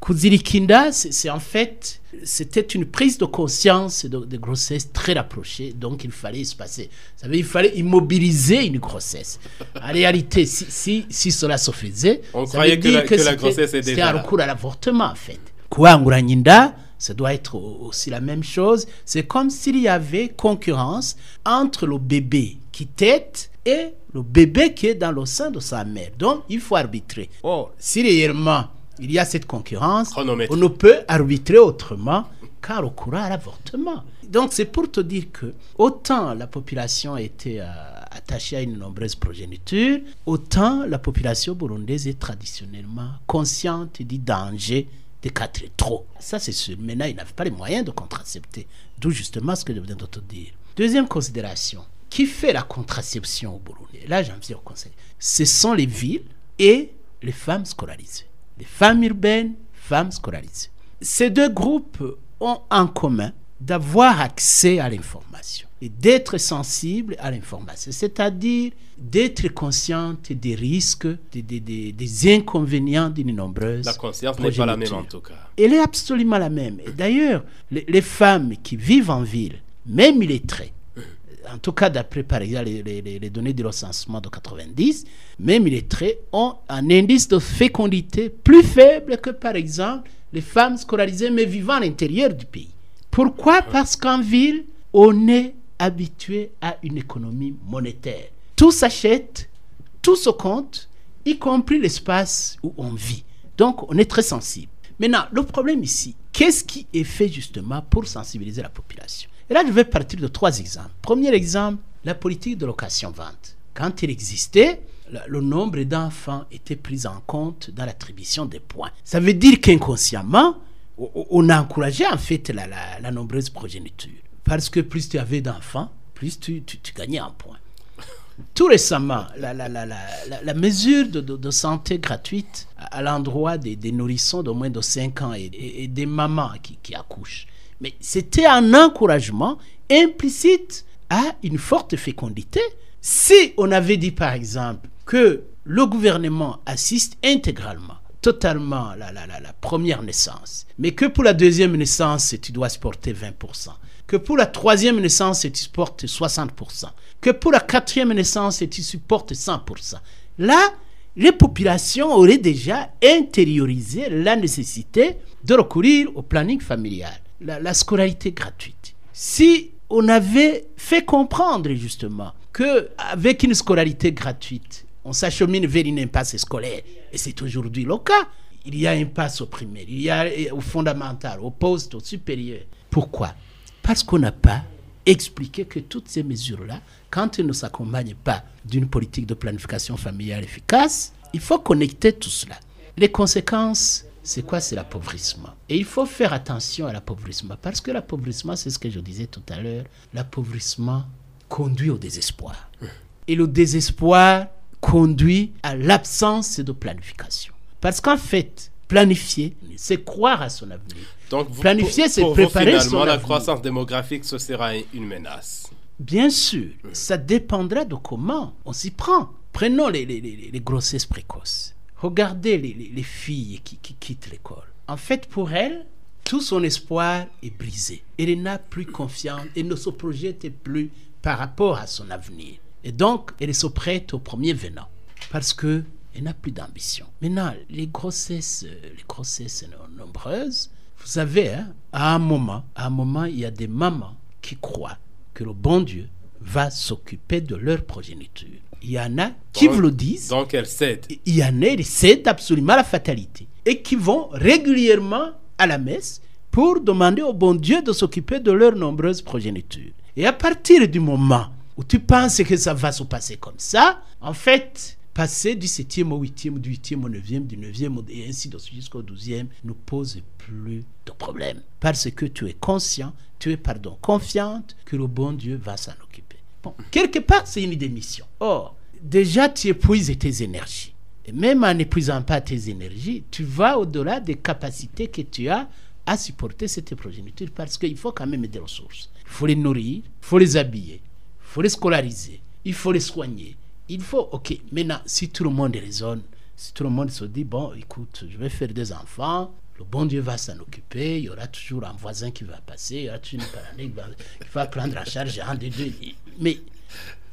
kuzirikinda, c'est c'est en fait, c'était une prise de conscience de, de grossesse très rapprochée, donc il fallait se passer. Vous savez, il fallait immobiliser une grossesse. En réalité, si, si, si cela se faisait, On ça croyait veut que dire la- que la grossesse est c'était déjà un recours à l'avortement, en fait. Kuanguranyinda, ça doit être au- aussi la même chose. C'est comme s'il y avait concurrence entre le bébé qui tète et le bébé qui est dans le sein de sa mère. Donc, il faut arbitrer. Or, si réellement il y a cette concurrence, on ne peut arbitrer autrement qu'en recourant à l'avortement. Donc, c'est pour te dire que autant la population était euh, attachée à une nombreuse progéniture, autant la population burundaise est traditionnellement consciente du danger des quatre trop. Ça, c'est sûr. Maintenant, ils n'avaient pas les moyens de contracepter. D'où justement ce que je viens de te dire. Deuxième considération. Qui fait la contraception au Burundi? Là, j'en viens au conseil. Ce sont les villes et les femmes scolarisées. Les femmes urbaines, femmes scolarisées. Ces deux groupes ont en commun d'avoir accès à l'information et d'être sensibles à l'information, c'est-à-dire d'être conscientes des risques, des, des- des- des inconvénients d'une nombreuse La conscience n'est pas la même en tout cas. Elle est absolument la même. Et d'ailleurs, les, les femmes qui vivent en ville, même illettrées, en tout cas d'après par exemple les, les- les- les données de recensement de 90, même illettrées ont un indice de fécondité plus faible que par exemple les femmes scolarisées mais vivant à l'intérieur du pays. Pourquoi? Parce qu'en ville, on est habitué à une économie monétaire. Tout s'achète, tout se compte, y compris l'espace où on vit. Donc, on est très sensible. Maintenant, le problème ici, qu'est-ce qui est fait justement pour sensibiliser la population? Et là, je vais partir de trois exemples. Premier exemple, la politique de location-vente. Quand il existait, le nombre d'enfants était pris en compte dans l'attribution des points. Ça veut dire qu'inconsciemment, on a encouragé en fait la, nombreuse progéniture. Parce que plus tu avais d'enfants, plus tu, gagnais en points. Tout récemment, la, mesure de, santé gratuite à, l'endroit des, nourrissons de moins de 5 ans et, des mamans qui accouchent, mais c'était un encouragement implicite à une forte fécondité. Si on avait dit par exemple que le gouvernement assiste intégralement, totalement la, la, la, la première naissance, mais que pour la deuxième naissance, tu dois supporter 20%, que pour la troisième naissance, tu supportes 60%, que pour la quatrième naissance, tu supportes 100%. Là, les populations auraient déjà intériorisé la nécessité de recourir au planning familial, la, la scolarité gratuite. Si on avait fait comprendre justement que avec une scolarité gratuite, on s'achemine vers une impasse scolaire, et c'est aujourd'hui le cas. Il y a une impasse au primaire, il y a au fondamental, au poste, au supérieur. Pourquoi? Parce qu'on n'a pas expliqué que toutes ces mesures-là, quand elles ne s'accompagnent pas d'une politique de planification familiale efficace, il faut connecter tout cela. Les conséquences, c'est quoi C'est l'appauvrissement? Et il faut faire attention à l'appauvrissement, parce que l'appauvrissement, c'est ce que je disais tout à l'heure, l'appauvrissement conduit au désespoir. Et le désespoir conduit à l'absence de planification. Parce qu'en fait, planifier, c'est croire à son avenir. Donc, vous- Planifier, c'est vous, préparer son finalement, la avenir. croissance démographique, ce sera une menace. Bien sûr, ça dépendra de comment on s'y prend. Prenons les, les- les- les grossesses précoces. Regardez les, les- les filles qui, qui quittent l'école. En fait, pour elles, tout son espoir est brisé. Elle n'a plus confiance et ne se projette plus par rapport à son avenir. Et donc, elle se prête au premier venant parce que elle n'a plus d'ambition. Maintenant, les grossesses, euh, les grossesses no- nombreuses, vous savez, hein, à un moment, à un moment, il y a des mamans qui croient que le bon Dieu va s'occuper de leur progéniture. Il y en a qui Donc- vous le disent. Donc, elle cède. Il y en a qui cèdent absolument à la fatalité et qui vont régulièrement à la messe pour demander au bon Dieu de s'occuper de leurs nombreuses progénitures. Et à partir du moment où tu penses que ça va se passer comme ça, en fait, passer du 7e au 8e, du 8e au 9e, du 9e au- et ainsi de suite jusqu'au 12e ne pose plus de problème. Parce que tu es conscient, tu es, pardon, confiante que le bon Dieu va s'en occuper. Bon, quelque part, c'est une démission. Or, déjà, tu épuises tes énergies. Et même en n'épuisant pas tes énergies, tu vas au-delà des capacités que tu as à supporter cette progéniture parce qu'il faut quand même des ressources. Il faut les nourrir, il faut les habiller, il faut les scolariser, il faut les soigner. Il faut, ok, maintenant, si tout le monde raisonne, si tout le monde se dit, bon, écoute, je vais faire des enfants, le bon Dieu va s'en occuper, il y aura toujours un voisin qui va passer, il y aura une qui va, qui va prendre en charge un des deux. Mais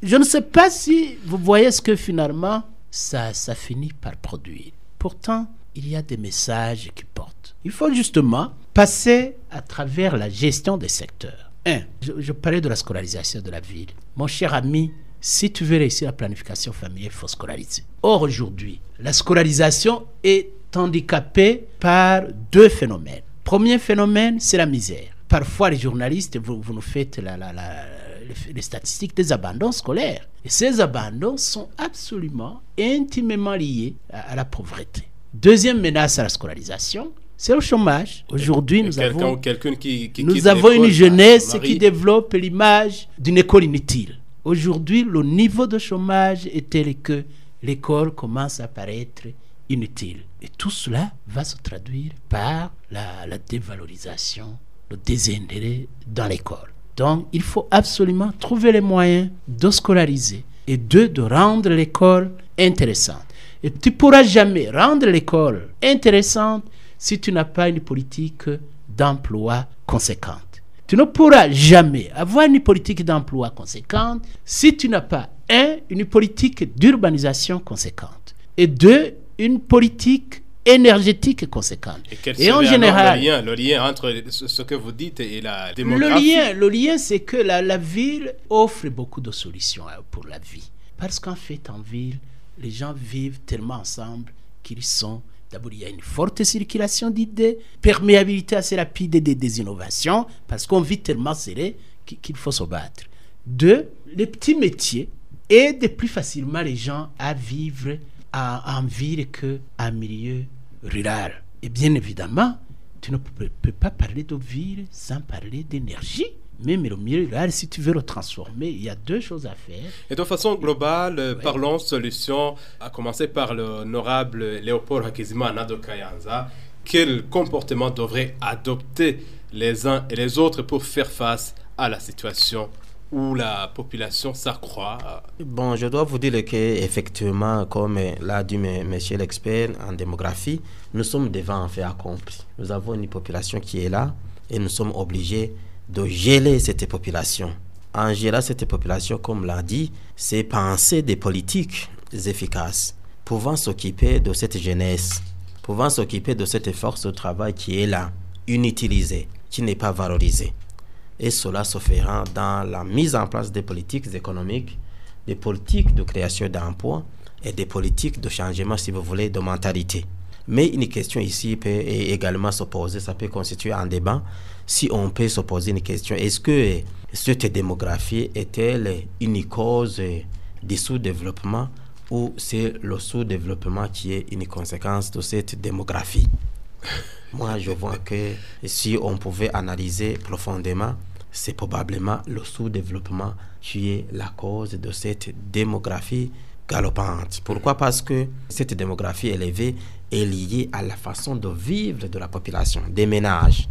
je ne sais pas si vous voyez ce que finalement ça, ça finit par produire. Pourtant, il y a des messages qui portent. Il faut justement passer à travers la gestion des secteurs. Un, je parlais de la scolarisation de la ville. Mon cher ami, si tu veux réussir la planification familiale, il faut scolariser. Or, aujourd'hui, la scolarisation est handicapée par deux phénomènes. Premier phénomène, c'est la misère. Parfois, les journalistes, vous, vous nous faites la, la, la, les, statistiques des abandons scolaires. Et ces abandons sont absolument intimement liés à, à la pauvreté. Deuxième menace à la scolarisation, c'est le chômage. Aujourd'hui, nous avons, ou quelqu'une qui, qui nous quitte avons une jeunesse qui développe l'image d'une école inutile. Aujourd'hui, le niveau de chômage est tel que l'école commence à paraître inutile. Et tout cela va se traduire par la, dévalorisation, le désintérêt dans l'école. Donc, il faut absolument trouver les moyens de scolariser et deux, de rendre l'école intéressante. Et tu pourras jamais rendre l'école intéressante si tu n'as pas une politique d'emploi conséquente. Tu ne pourras jamais avoir une politique d'emploi conséquente si tu n'as pas, un, une politique d'urbanisation conséquente et deux, une politique énergétique conséquente. Et, quel Et en général, le lien, le lien entre ce que vous dites et la le démographie lien, le lien c'est que la, la ville offre beaucoup de solutions euh, pour la vie. Parce qu'en fait, en ville, les gens vivent tellement ensemble qu'ils sont. D'abord, il y a une forte circulation d'idées, perméabilité assez rapide des, des innovations, parce qu'on vit tellement serré qu'il faut se battre. Deux, les petits métiers aident plus facilement les gens à vivre en, en ville qu'en milieu rural. Et bien évidemment, tu ne peux, peux pas parler de ville sans parler d'énergie. Même le milieu rural, si tu veux le transformer, il y a deux choses à faire. Et de façon globale, euh, parlons solutions, à commencer par l'honorable Léopold Hakizimana de Kayanza. Quel comportement devraient adopter les uns et les autres pour faire face à la situation où la population s'accroît Bon, je dois vous dire que effectivement, comme l'a dit monsieur l'expert en démographie, nous sommes devant un fait accompli. Nous avons une population qui est là et nous sommes obligés de geler cette population. En gelant cette population, comme l'a dit, c'est penser des politiques efficaces pouvant s'occuper de cette jeunesse, pouvant s'occuper de cette force de travail qui est là, inutilisée, qui n'est pas valorisée. Et cela se fera dans la mise en place des politiques économiques, des politiques de création d'emplois et des politiques de changement, si vous voulez, de mentalité. Mais une question ici peut également se poser, ça peut constituer un débat, si on peut se poser une question, est-ce que cette démographie est-elle une cause du sous-développement ou c'est le sous-développement qui est une conséquence de cette démographie? Moi, je vois que si on pouvait analyser profondément, c'est probablement le sous-développement qui est la cause de cette démographie galopante. Pourquoi? Parce que cette démographie élevée est liée à la façon de vivre de la population, des ménages.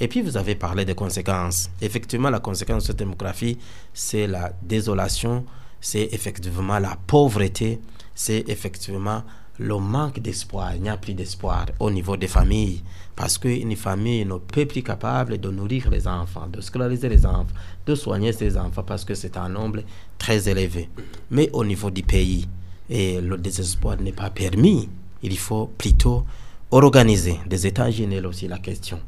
Et puis vous avez parlé des conséquences. Effectivement, la conséquence de cette démographie, c'est la désolation, c'est effectivement la pauvreté, c'est effectivement le manque d'espoir. Il n'y a plus d'espoir au niveau des familles. Parce qu'une famille ne peut plus capable de nourrir les enfants, de scolariser les enfants, de soigner ses enfants parce que c'est un nombre très élevé. Mais au niveau du pays, et le désespoir n'est pas permis. Il faut plutôt organiser des états généraux sur la question.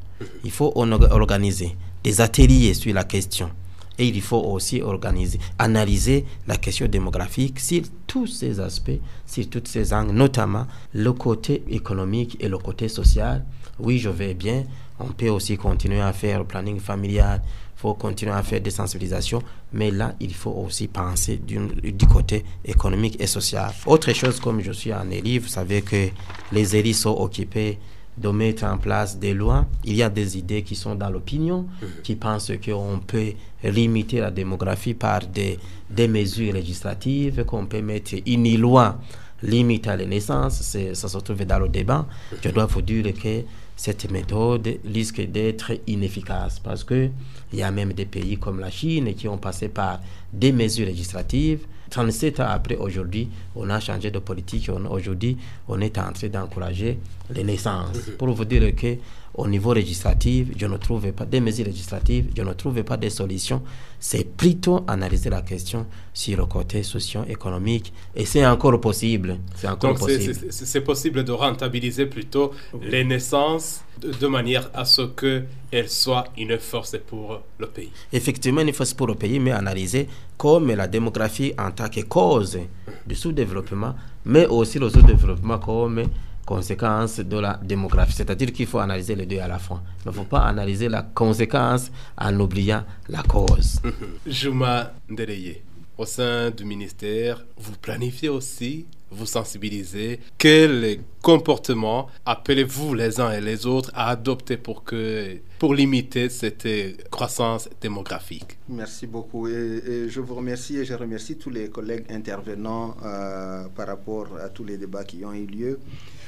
Il faut organiser des ateliers sur la question. Et il faut aussi organiser, analyser la question démographique sur tous ces aspects, sur toutes ces angles, notamment le côté économique et le côté social. Oui, je vais bien. On peut aussi continuer à faire le planning familial. Il faut continuer à faire des sensibilisations. Mais là, il faut aussi penser du côté économique et social. Autre chose, comme je suis un élève, vous savez que les élites sont occupés de mettre en place des lois. Il y a des idées qui sont dans l'opinion, qui pensent qu'on peut limiter la démographie par des, des mesures législatives, qu'on peut mettre une loi limite à la naissance. Ça se trouve dans le débat. Je dois vous dire que cette méthode risque d'être inefficace parce que il y a même des pays comme la Chine qui ont passé par des mesures législatives 37 ans après, aujourd'hui, on a changé de politique. Aujourd'hui, on est en train d'encourager les naissances. Pour vous dire que au niveau législatif, je ne trouve pas des mesures législatives, je ne trouve pas des solutions. C'est plutôt analyser la question sur le côté socio-économique et c'est encore possible. C'est encore Donc possible. c'est possible de rentabiliser plutôt les naissances de, de manière à ce qu'elles soient une force pour le pays. Effectivement, une force pour le pays, mais analyser comme la démographie en tant que cause du sous-développement, mais aussi le sous-développement comme conséquence de la démographie. C'est-à-dire qu'il faut analyser les deux à la fois. Il ne faut pas analyser la conséquence en oubliant la cause. Juma Ndereye, au sein du ministère, vous planifiez aussi, vous sensibilisez. Quels comportements appelez-vous les uns et les autres à adopter pour, que, pour limiter cette croissance démographique? Merci beaucoup. Et, et je vous remercie et je remercie tous les collègues intervenants euh, par rapport à tous les débats qui ont eu lieu.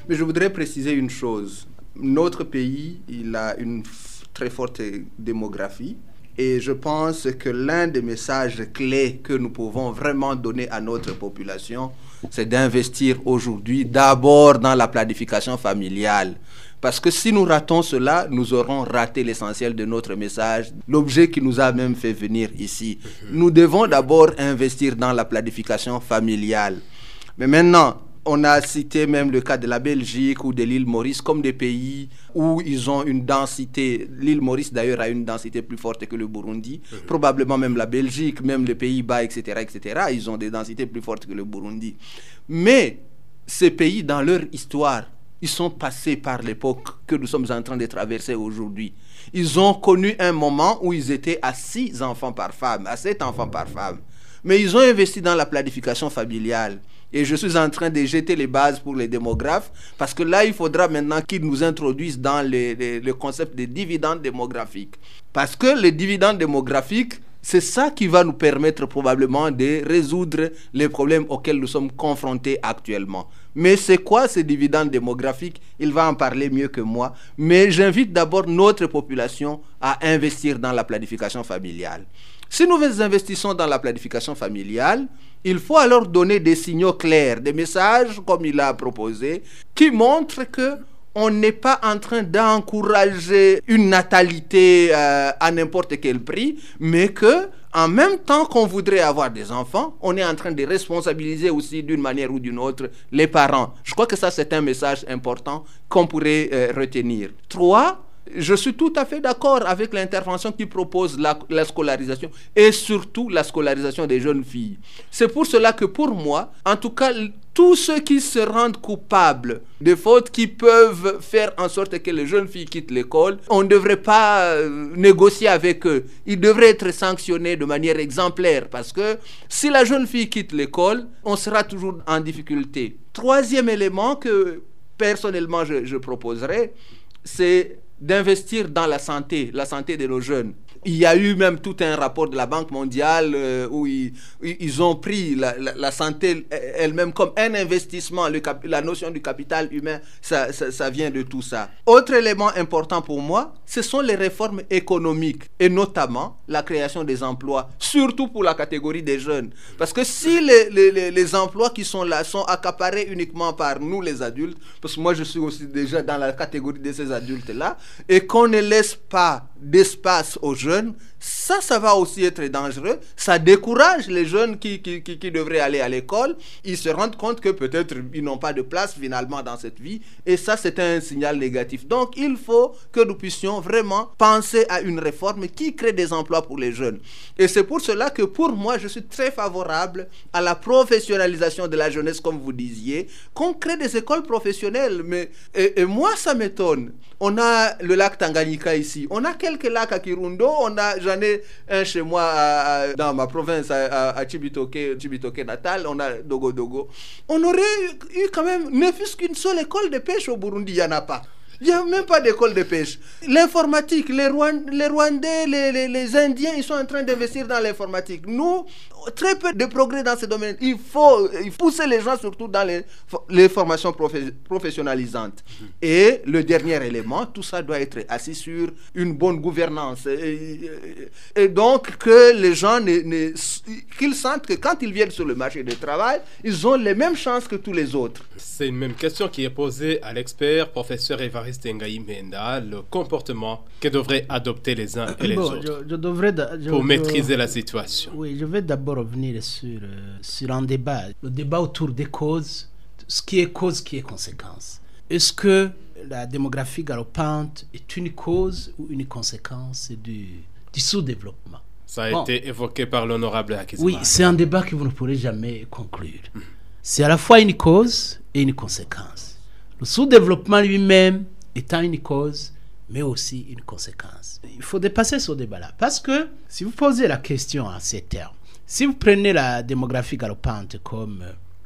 Mais je voudrais préciser une chose. Notre pays, il a une très forte démographie. Et je pense que l'un des messages clés que nous pouvons vraiment donner à notre population, c'est d'investir aujourd'hui d'abord dans la planification familiale. Parce que si nous ratons cela, nous aurons raté l'essentiel de notre message, l'objet qui nous a même fait venir ici. Nous devons d'abord investir dans la planification familiale. Mais maintenant, on a cité même le cas de la Belgique ou de l'île Maurice comme des pays où ils ont une densité. L'île Maurice d'ailleurs a une densité plus forte que le Burundi. Probablement même la Belgique, même les Pays-Bas, etc., etc. Ils ont des densités plus fortes que le Burundi. Mais ces pays, dans leur histoire, ils sont passés par l'époque que nous sommes en train de traverser aujourd'hui. Ils ont connu un moment où ils étaient à six enfants par femme, à sept enfants par femme. Mais ils ont investi dans la planification familiale. Et je suis en train de jeter les bases pour les démographes, parce que là, il faudra maintenant qu'ils nous introduisent dans le concept des dividendes démographiques. Parce que les dividendes démographiques, c'est ça qui va nous permettre probablement de résoudre les problèmes auxquels nous sommes confrontés actuellement. Mais c'est quoi ces dividendes démographiques? Il va en parler mieux que moi. Mais j'invite d'abord notre population à investir dans la planification familiale. Si nous investissons dans la planification familiale, il faut alors donner des signaux clairs, des messages comme il a proposé, qui montrent que on n'est pas en train d'encourager une natalité euh, à n'importe quel prix, mais que en même temps qu'on voudrait avoir des enfants, on est en train de responsabiliser aussi d'une manière ou d'une autre les parents. Je crois que ça c'est un message important qu'on pourrait euh, retenir. Trois, je suis tout à fait d'accord avec l'intervention qui propose la, la, scolarisation et surtout la scolarisation des jeunes filles. C'est pour cela que pour moi, en tout cas, tous ceux qui se rendent coupables de fautes qui peuvent faire en sorte que les jeunes filles quittent l'école, on ne devrait pas euh, négocier avec eux. Ils devraient être sanctionnés de manière exemplaire parce que si la jeune fille quitte l'école, on sera toujours en difficulté. Troisième élément que personnellement je proposerais, c'est d'investir dans la santé, la santé de nos jeunes. Il y a eu même tout un rapport de la Banque mondiale euh, où ils, ont pris la, santé elle-même comme un investissement. La notion du capital humain, ça, ça, vient de tout ça. Autre élément important pour moi, ce sont les réformes économiques et notamment la création des emplois, surtout pour la catégorie des jeunes. Parce que si les emplois qui sont là sont accaparés uniquement par nous les adultes, parce que moi je suis aussi déjà dans la catégorie de ces adultes-là, et qu'on ne laisse pas d'espace aux jeunes, good ça, ça va aussi être dangereux. Ça décourage les jeunes qui, qui, qui, devraient aller à l'école. Ils se rendent compte que peut-être ils n'ont pas de place finalement dans cette vie. Et ça, c'est un signal négatif. Donc, il faut que nous puissions vraiment penser à une réforme qui crée des emplois pour les jeunes. Et c'est pour cela que pour moi, je suis très favorable à la professionnalisation de la jeunesse, comme vous disiez, qu'on crée des écoles professionnelles. Mais, et moi, ça m'étonne. On a le lac Tanganyika ici. On a quelques lacs à Kirundo. On a j'en ai un chez moi dans ma province, à, à Chibitoke, Chibitoke natal, on a Dogo Dogo. On aurait eu quand même, ne fût-ce qu'une seule école de pêche au Burundi, il n'y en a pas. Il n'y a même pas d'école de pêche. L'informatique, les, Rwandais, les, les, les, Indiens, ils sont en train d'investir dans l'informatique. Nous, très peu de progrès dans ce domaine. Il faut, pousser les gens surtout dans les, les formations professionnalisantes. Et le dernier élément, tout ça doit être assis sur une bonne gouvernance. Et, donc que les gens, qu'ils sentent que quand ils viennent sur le marché du travail, ils ont les mêmes chances que tous les autres. C'est une même question qui est posée à l'expert, professeur Evariste Ngaï Menda, le comportement que devraient adopter les uns et les autres je, devrais pour maîtriser la situation. Oui, je vais d'abord revenir sur, euh, sur un débat, le débat autour des causes, ce qui est cause, ce qui est conséquence. Est-ce que la démographie galopante est une cause ou une conséquence du, du sous-développement? Ça a été évoqué par l'honorable Akizima. Oui, c'est un débat que vous ne pourrez jamais conclure. C'est à la fois une cause et une conséquence. Le sous-développement lui-même étant une cause, mais aussi une conséquence. Il faut dépasser ce débat-là. Parce que si vous posez la question en ces termes, si vous prenez la démographie galopante comme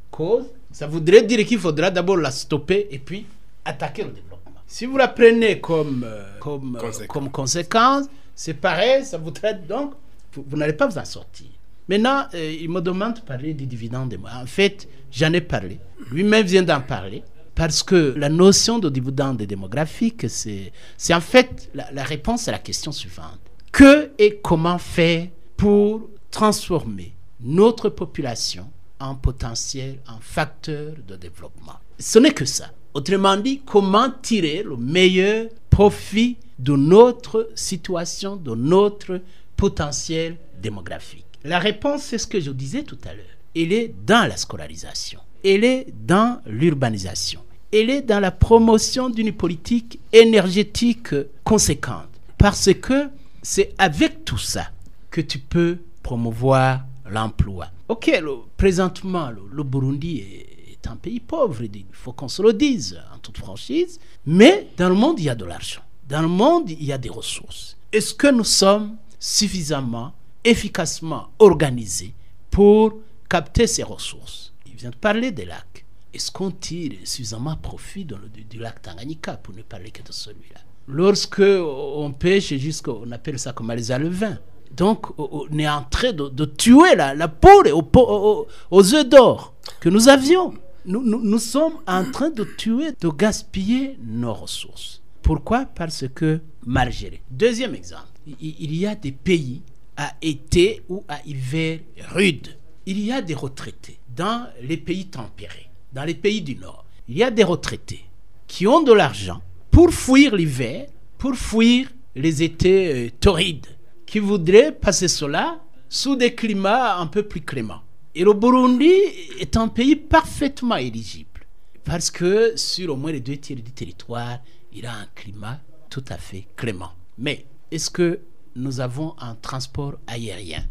cause, ça voudrait dire qu'il faudra d'abord la stopper et puis attaquer le développement. Si vous la prenez comme, euh, comme, euh, comme conséquence, c'est pareil, ça voudrait donc, vous, n'allez pas vous en sortir. Maintenant, euh, il me demande de parler des dividendes. En fait, j'en ai parlé. Lui-même vient d'en parler. Parce que la notion de dividende démographique, c'est en fait la, la, réponse à la question suivante. Que et comment faire pour transformer notre population en potentiel, en facteur de développement Ce n'est que ça. Autrement dit, comment tirer le meilleur profit de notre situation, de notre potentiel démographique? La réponse, c'est ce que je disais tout à l'heure. Elle est dans la scolarisation elle est dans l'urbanisation. Elle est dans la promotion d'une politique énergétique conséquente. Parce que c'est avec tout ça que tu peux promouvoir l'emploi. Ok, présentement, le, Burundi est, un pays pauvre, il faut qu'on se le dise en toute franchise, mais dans le monde, il y a de l'argent. Dans le monde, il y a des ressources. Est-ce que nous sommes suffisamment, efficacement organisés pour capter ces ressources? De parler des lacs. Est-ce qu'on tire suffisamment profit du, lac Tanganyika pour ne parler que de celui-là? Lorsque on pêche jusqu'à, on appelle ça comme les alevins. Donc, on est en train de, tuer la, la poule aux, œufs d'or que nous avions. Nous, nous, sommes en train de tuer, de gaspiller nos ressources. Pourquoi? Parce que mal géré. Deuxième exemple, il y a des pays à été ou à hiver rude. Il y a des retraités dans les pays tempérés, dans les pays du Nord, il y a des retraités qui ont de l'argent pour fuir l'hiver, pour fuir les étés euh, torrides, qui voudraient passer cela sous des climats un peu plus cléments. Et le Burundi est un pays parfaitement éligible, parce que sur au moins les deux tiers du territoire, il a un climat tout à fait clément. Mais est-ce que nous avons un transport aérien?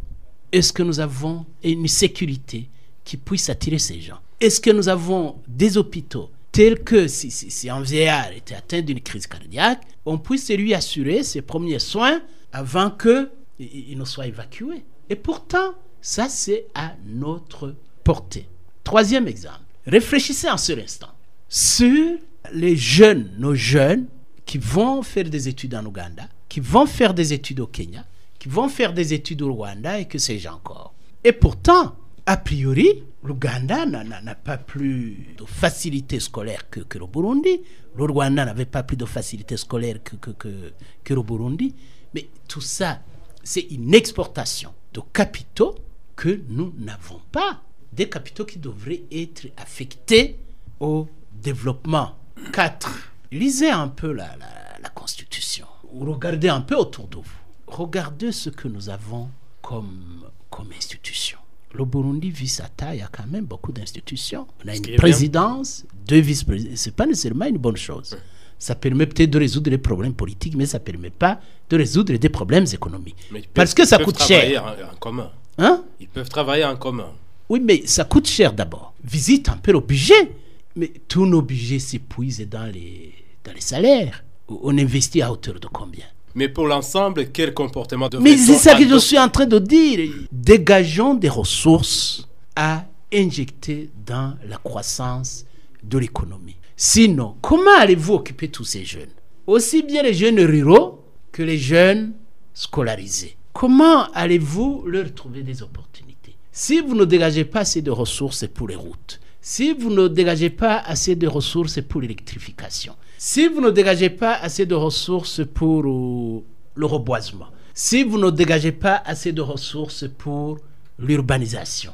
Est-ce que nous avons une sécurité qui puisse attirer ces gens? Est-ce que nous avons des hôpitaux tels que si, si, un vieillard était atteint d'une crise cardiaque, on puisse lui assurer ses premiers soins avant qu'il il ne soit évacué. Et pourtant, ça c'est à notre portée. Troisième exemple, réfléchissez un seul instant sur les jeunes, nos jeunes qui vont faire des études en Ouganda, qui vont faire des études au Kenya, qui vont faire des études au Rwanda et que sais-je encore. Et pourtant, a priori, l'Ouganda n'a pas plus de facilité scolaire que, que, le Burundi. Le Rwanda n'avait pas plus de facilité scolaire que, que, que, le Burundi. Mais tout ça, c'est une exportation de capitaux que nous n'avons pas. Des capitaux qui devraient être affectés au développement. 4. Lisez un peu la, la, la Constitution. Regardez un peu autour de vous. Regardez ce que nous avons comme, comme institution le Burundi vit sa taille, il y a quand même beaucoup d'institutions. On a une présidence, deux vice-présidents. Ce n'est pas nécessairement une bonne chose. Ça permet peut-être de résoudre les problèmes politiques, mais ça ne permet pas de résoudre des problèmes économiques. Parce que ça coûte cher. En, commun. Hein? Ils peuvent travailler en commun. Oui, mais ça coûte cher d'abord. Visite un peu le budget. Mais tous nos budgets s'épuisent dans les, dans les salaires. On investit à hauteur de combien? Mais pour l'ensemble, quel comportement devrait Mais c'est ça que je suis en train de dire. Dégageons des ressources à injecter dans la croissance de l'économie. Sinon, comment allez-vous occuper tous ces jeunes? Aussi bien les jeunes ruraux que les jeunes scolarisés. Comment allez-vous leur trouver des opportunités? Si vous ne dégagez pas assez de ressources pour les routes, si vous ne dégagez pas assez de ressources pour l'électrification, si vous ne dégagez pas assez de ressources pour euh, le reboisement, si vous ne dégagez pas assez de ressources pour l'urbanisation,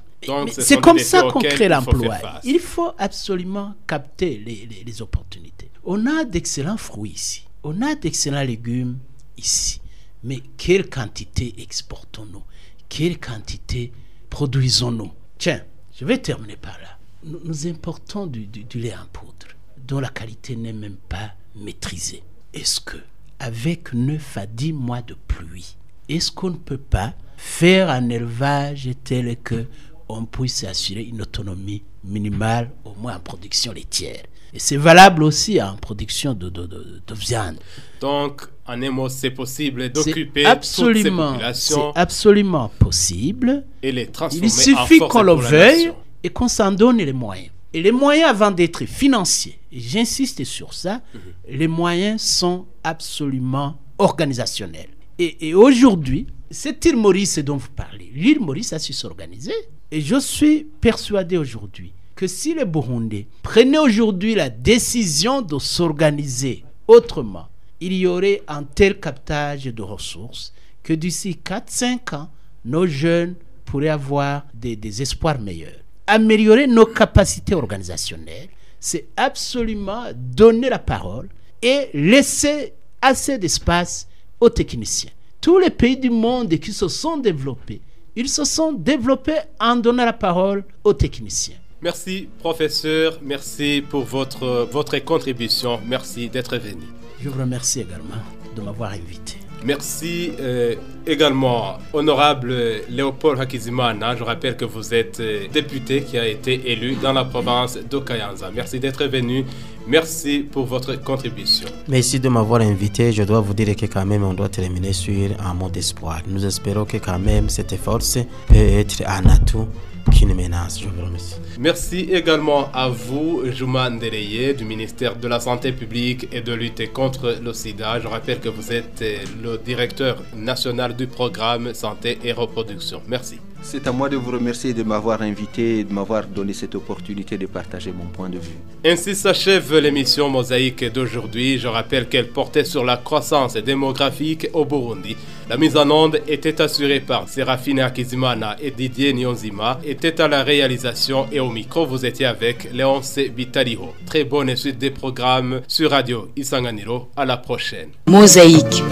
c'est comme ça qu'on crée l'emploi. Il faut absolument capter les, les- les opportunités. On a d'excellents fruits ici. On a d'excellents légumes ici. Mais quelle quantité exportons-nous? Quelle quantité produisons-nous? Tiens, je vais terminer par là. Nous, nous importons du, du- du lait en poudre dont la qualité n'est même pas maîtrisée. Est-ce que, avec 9 à 10 mois de pluie, est-ce qu'on ne peut pas faire un élevage tel que on puisse assurer une autonomie minimale, au moins en production laitière Et c'est valable aussi en production de, de, de- de viande. Donc, en un mot, c'est possible d'occuper toutes ces absolument, c'est populations absolument possible. et les transformer Il suffit qu'on le veuille et qu'on s'en donne les moyens. Et les moyens, avant d'être financiers, et j'insiste sur ça, les moyens sont absolument organisationnels. Et, et aujourd'hui, cette île Maurice dont vous parlez, l'île Maurice a su s'organiser. Et je suis persuadé aujourd'hui que si les Burundais prenaient aujourd'hui la décision de s'organiser autrement, il y aurait un tel captage de ressources que d'ici 4-5 ans, nos jeunes pourraient avoir des, espoirs meilleurs. Améliorer nos capacités organisationnelles, c'est absolument donner la parole et laisser assez d'espace aux techniciens. Tous les pays du monde qui se sont développés, ils se sont développés en donnant la parole aux techniciens. Merci, professeur. Merci pour votre, votre contribution. Merci d'être venu. Je vous remercie également de m'avoir invité. Merci euh, également, honorable Léopold Hakizimana. Je rappelle que vous êtes euh, député qui a été élu dans la province d'Okayanza. Merci d'être venu. Merci pour votre contribution. Merci de m'avoir invité. Je dois vous dire que quand même on doit terminer sur un mot d'espoir. Nous espérons que quand même cette force peut être un atout qu'une menace. Je vous remercie. Merci également à vous, Juma Ndereye, du ministère de la Santé publique et de lutte contre le sida. Je rappelle que vous êtes le directeur national du programme Santé et Reproduction. Merci. C'est à moi de vous remercier de m'avoir invité et de m'avoir donné cette opportunité de partager mon point de vue. Ainsi s'achève l'émission Mosaïque d'aujourd'hui. Je rappelle qu'elle portait sur la croissance démographique au Burundi. La mise en onde était assurée par Séraphine Akizimana et Didier Nyonzima. Était à la réalisation et au micro, vous étiez avec Léonce Bitariho. Très bonne suite des programmes sur Radio Isanganiro. À la prochaine. Mosaïque.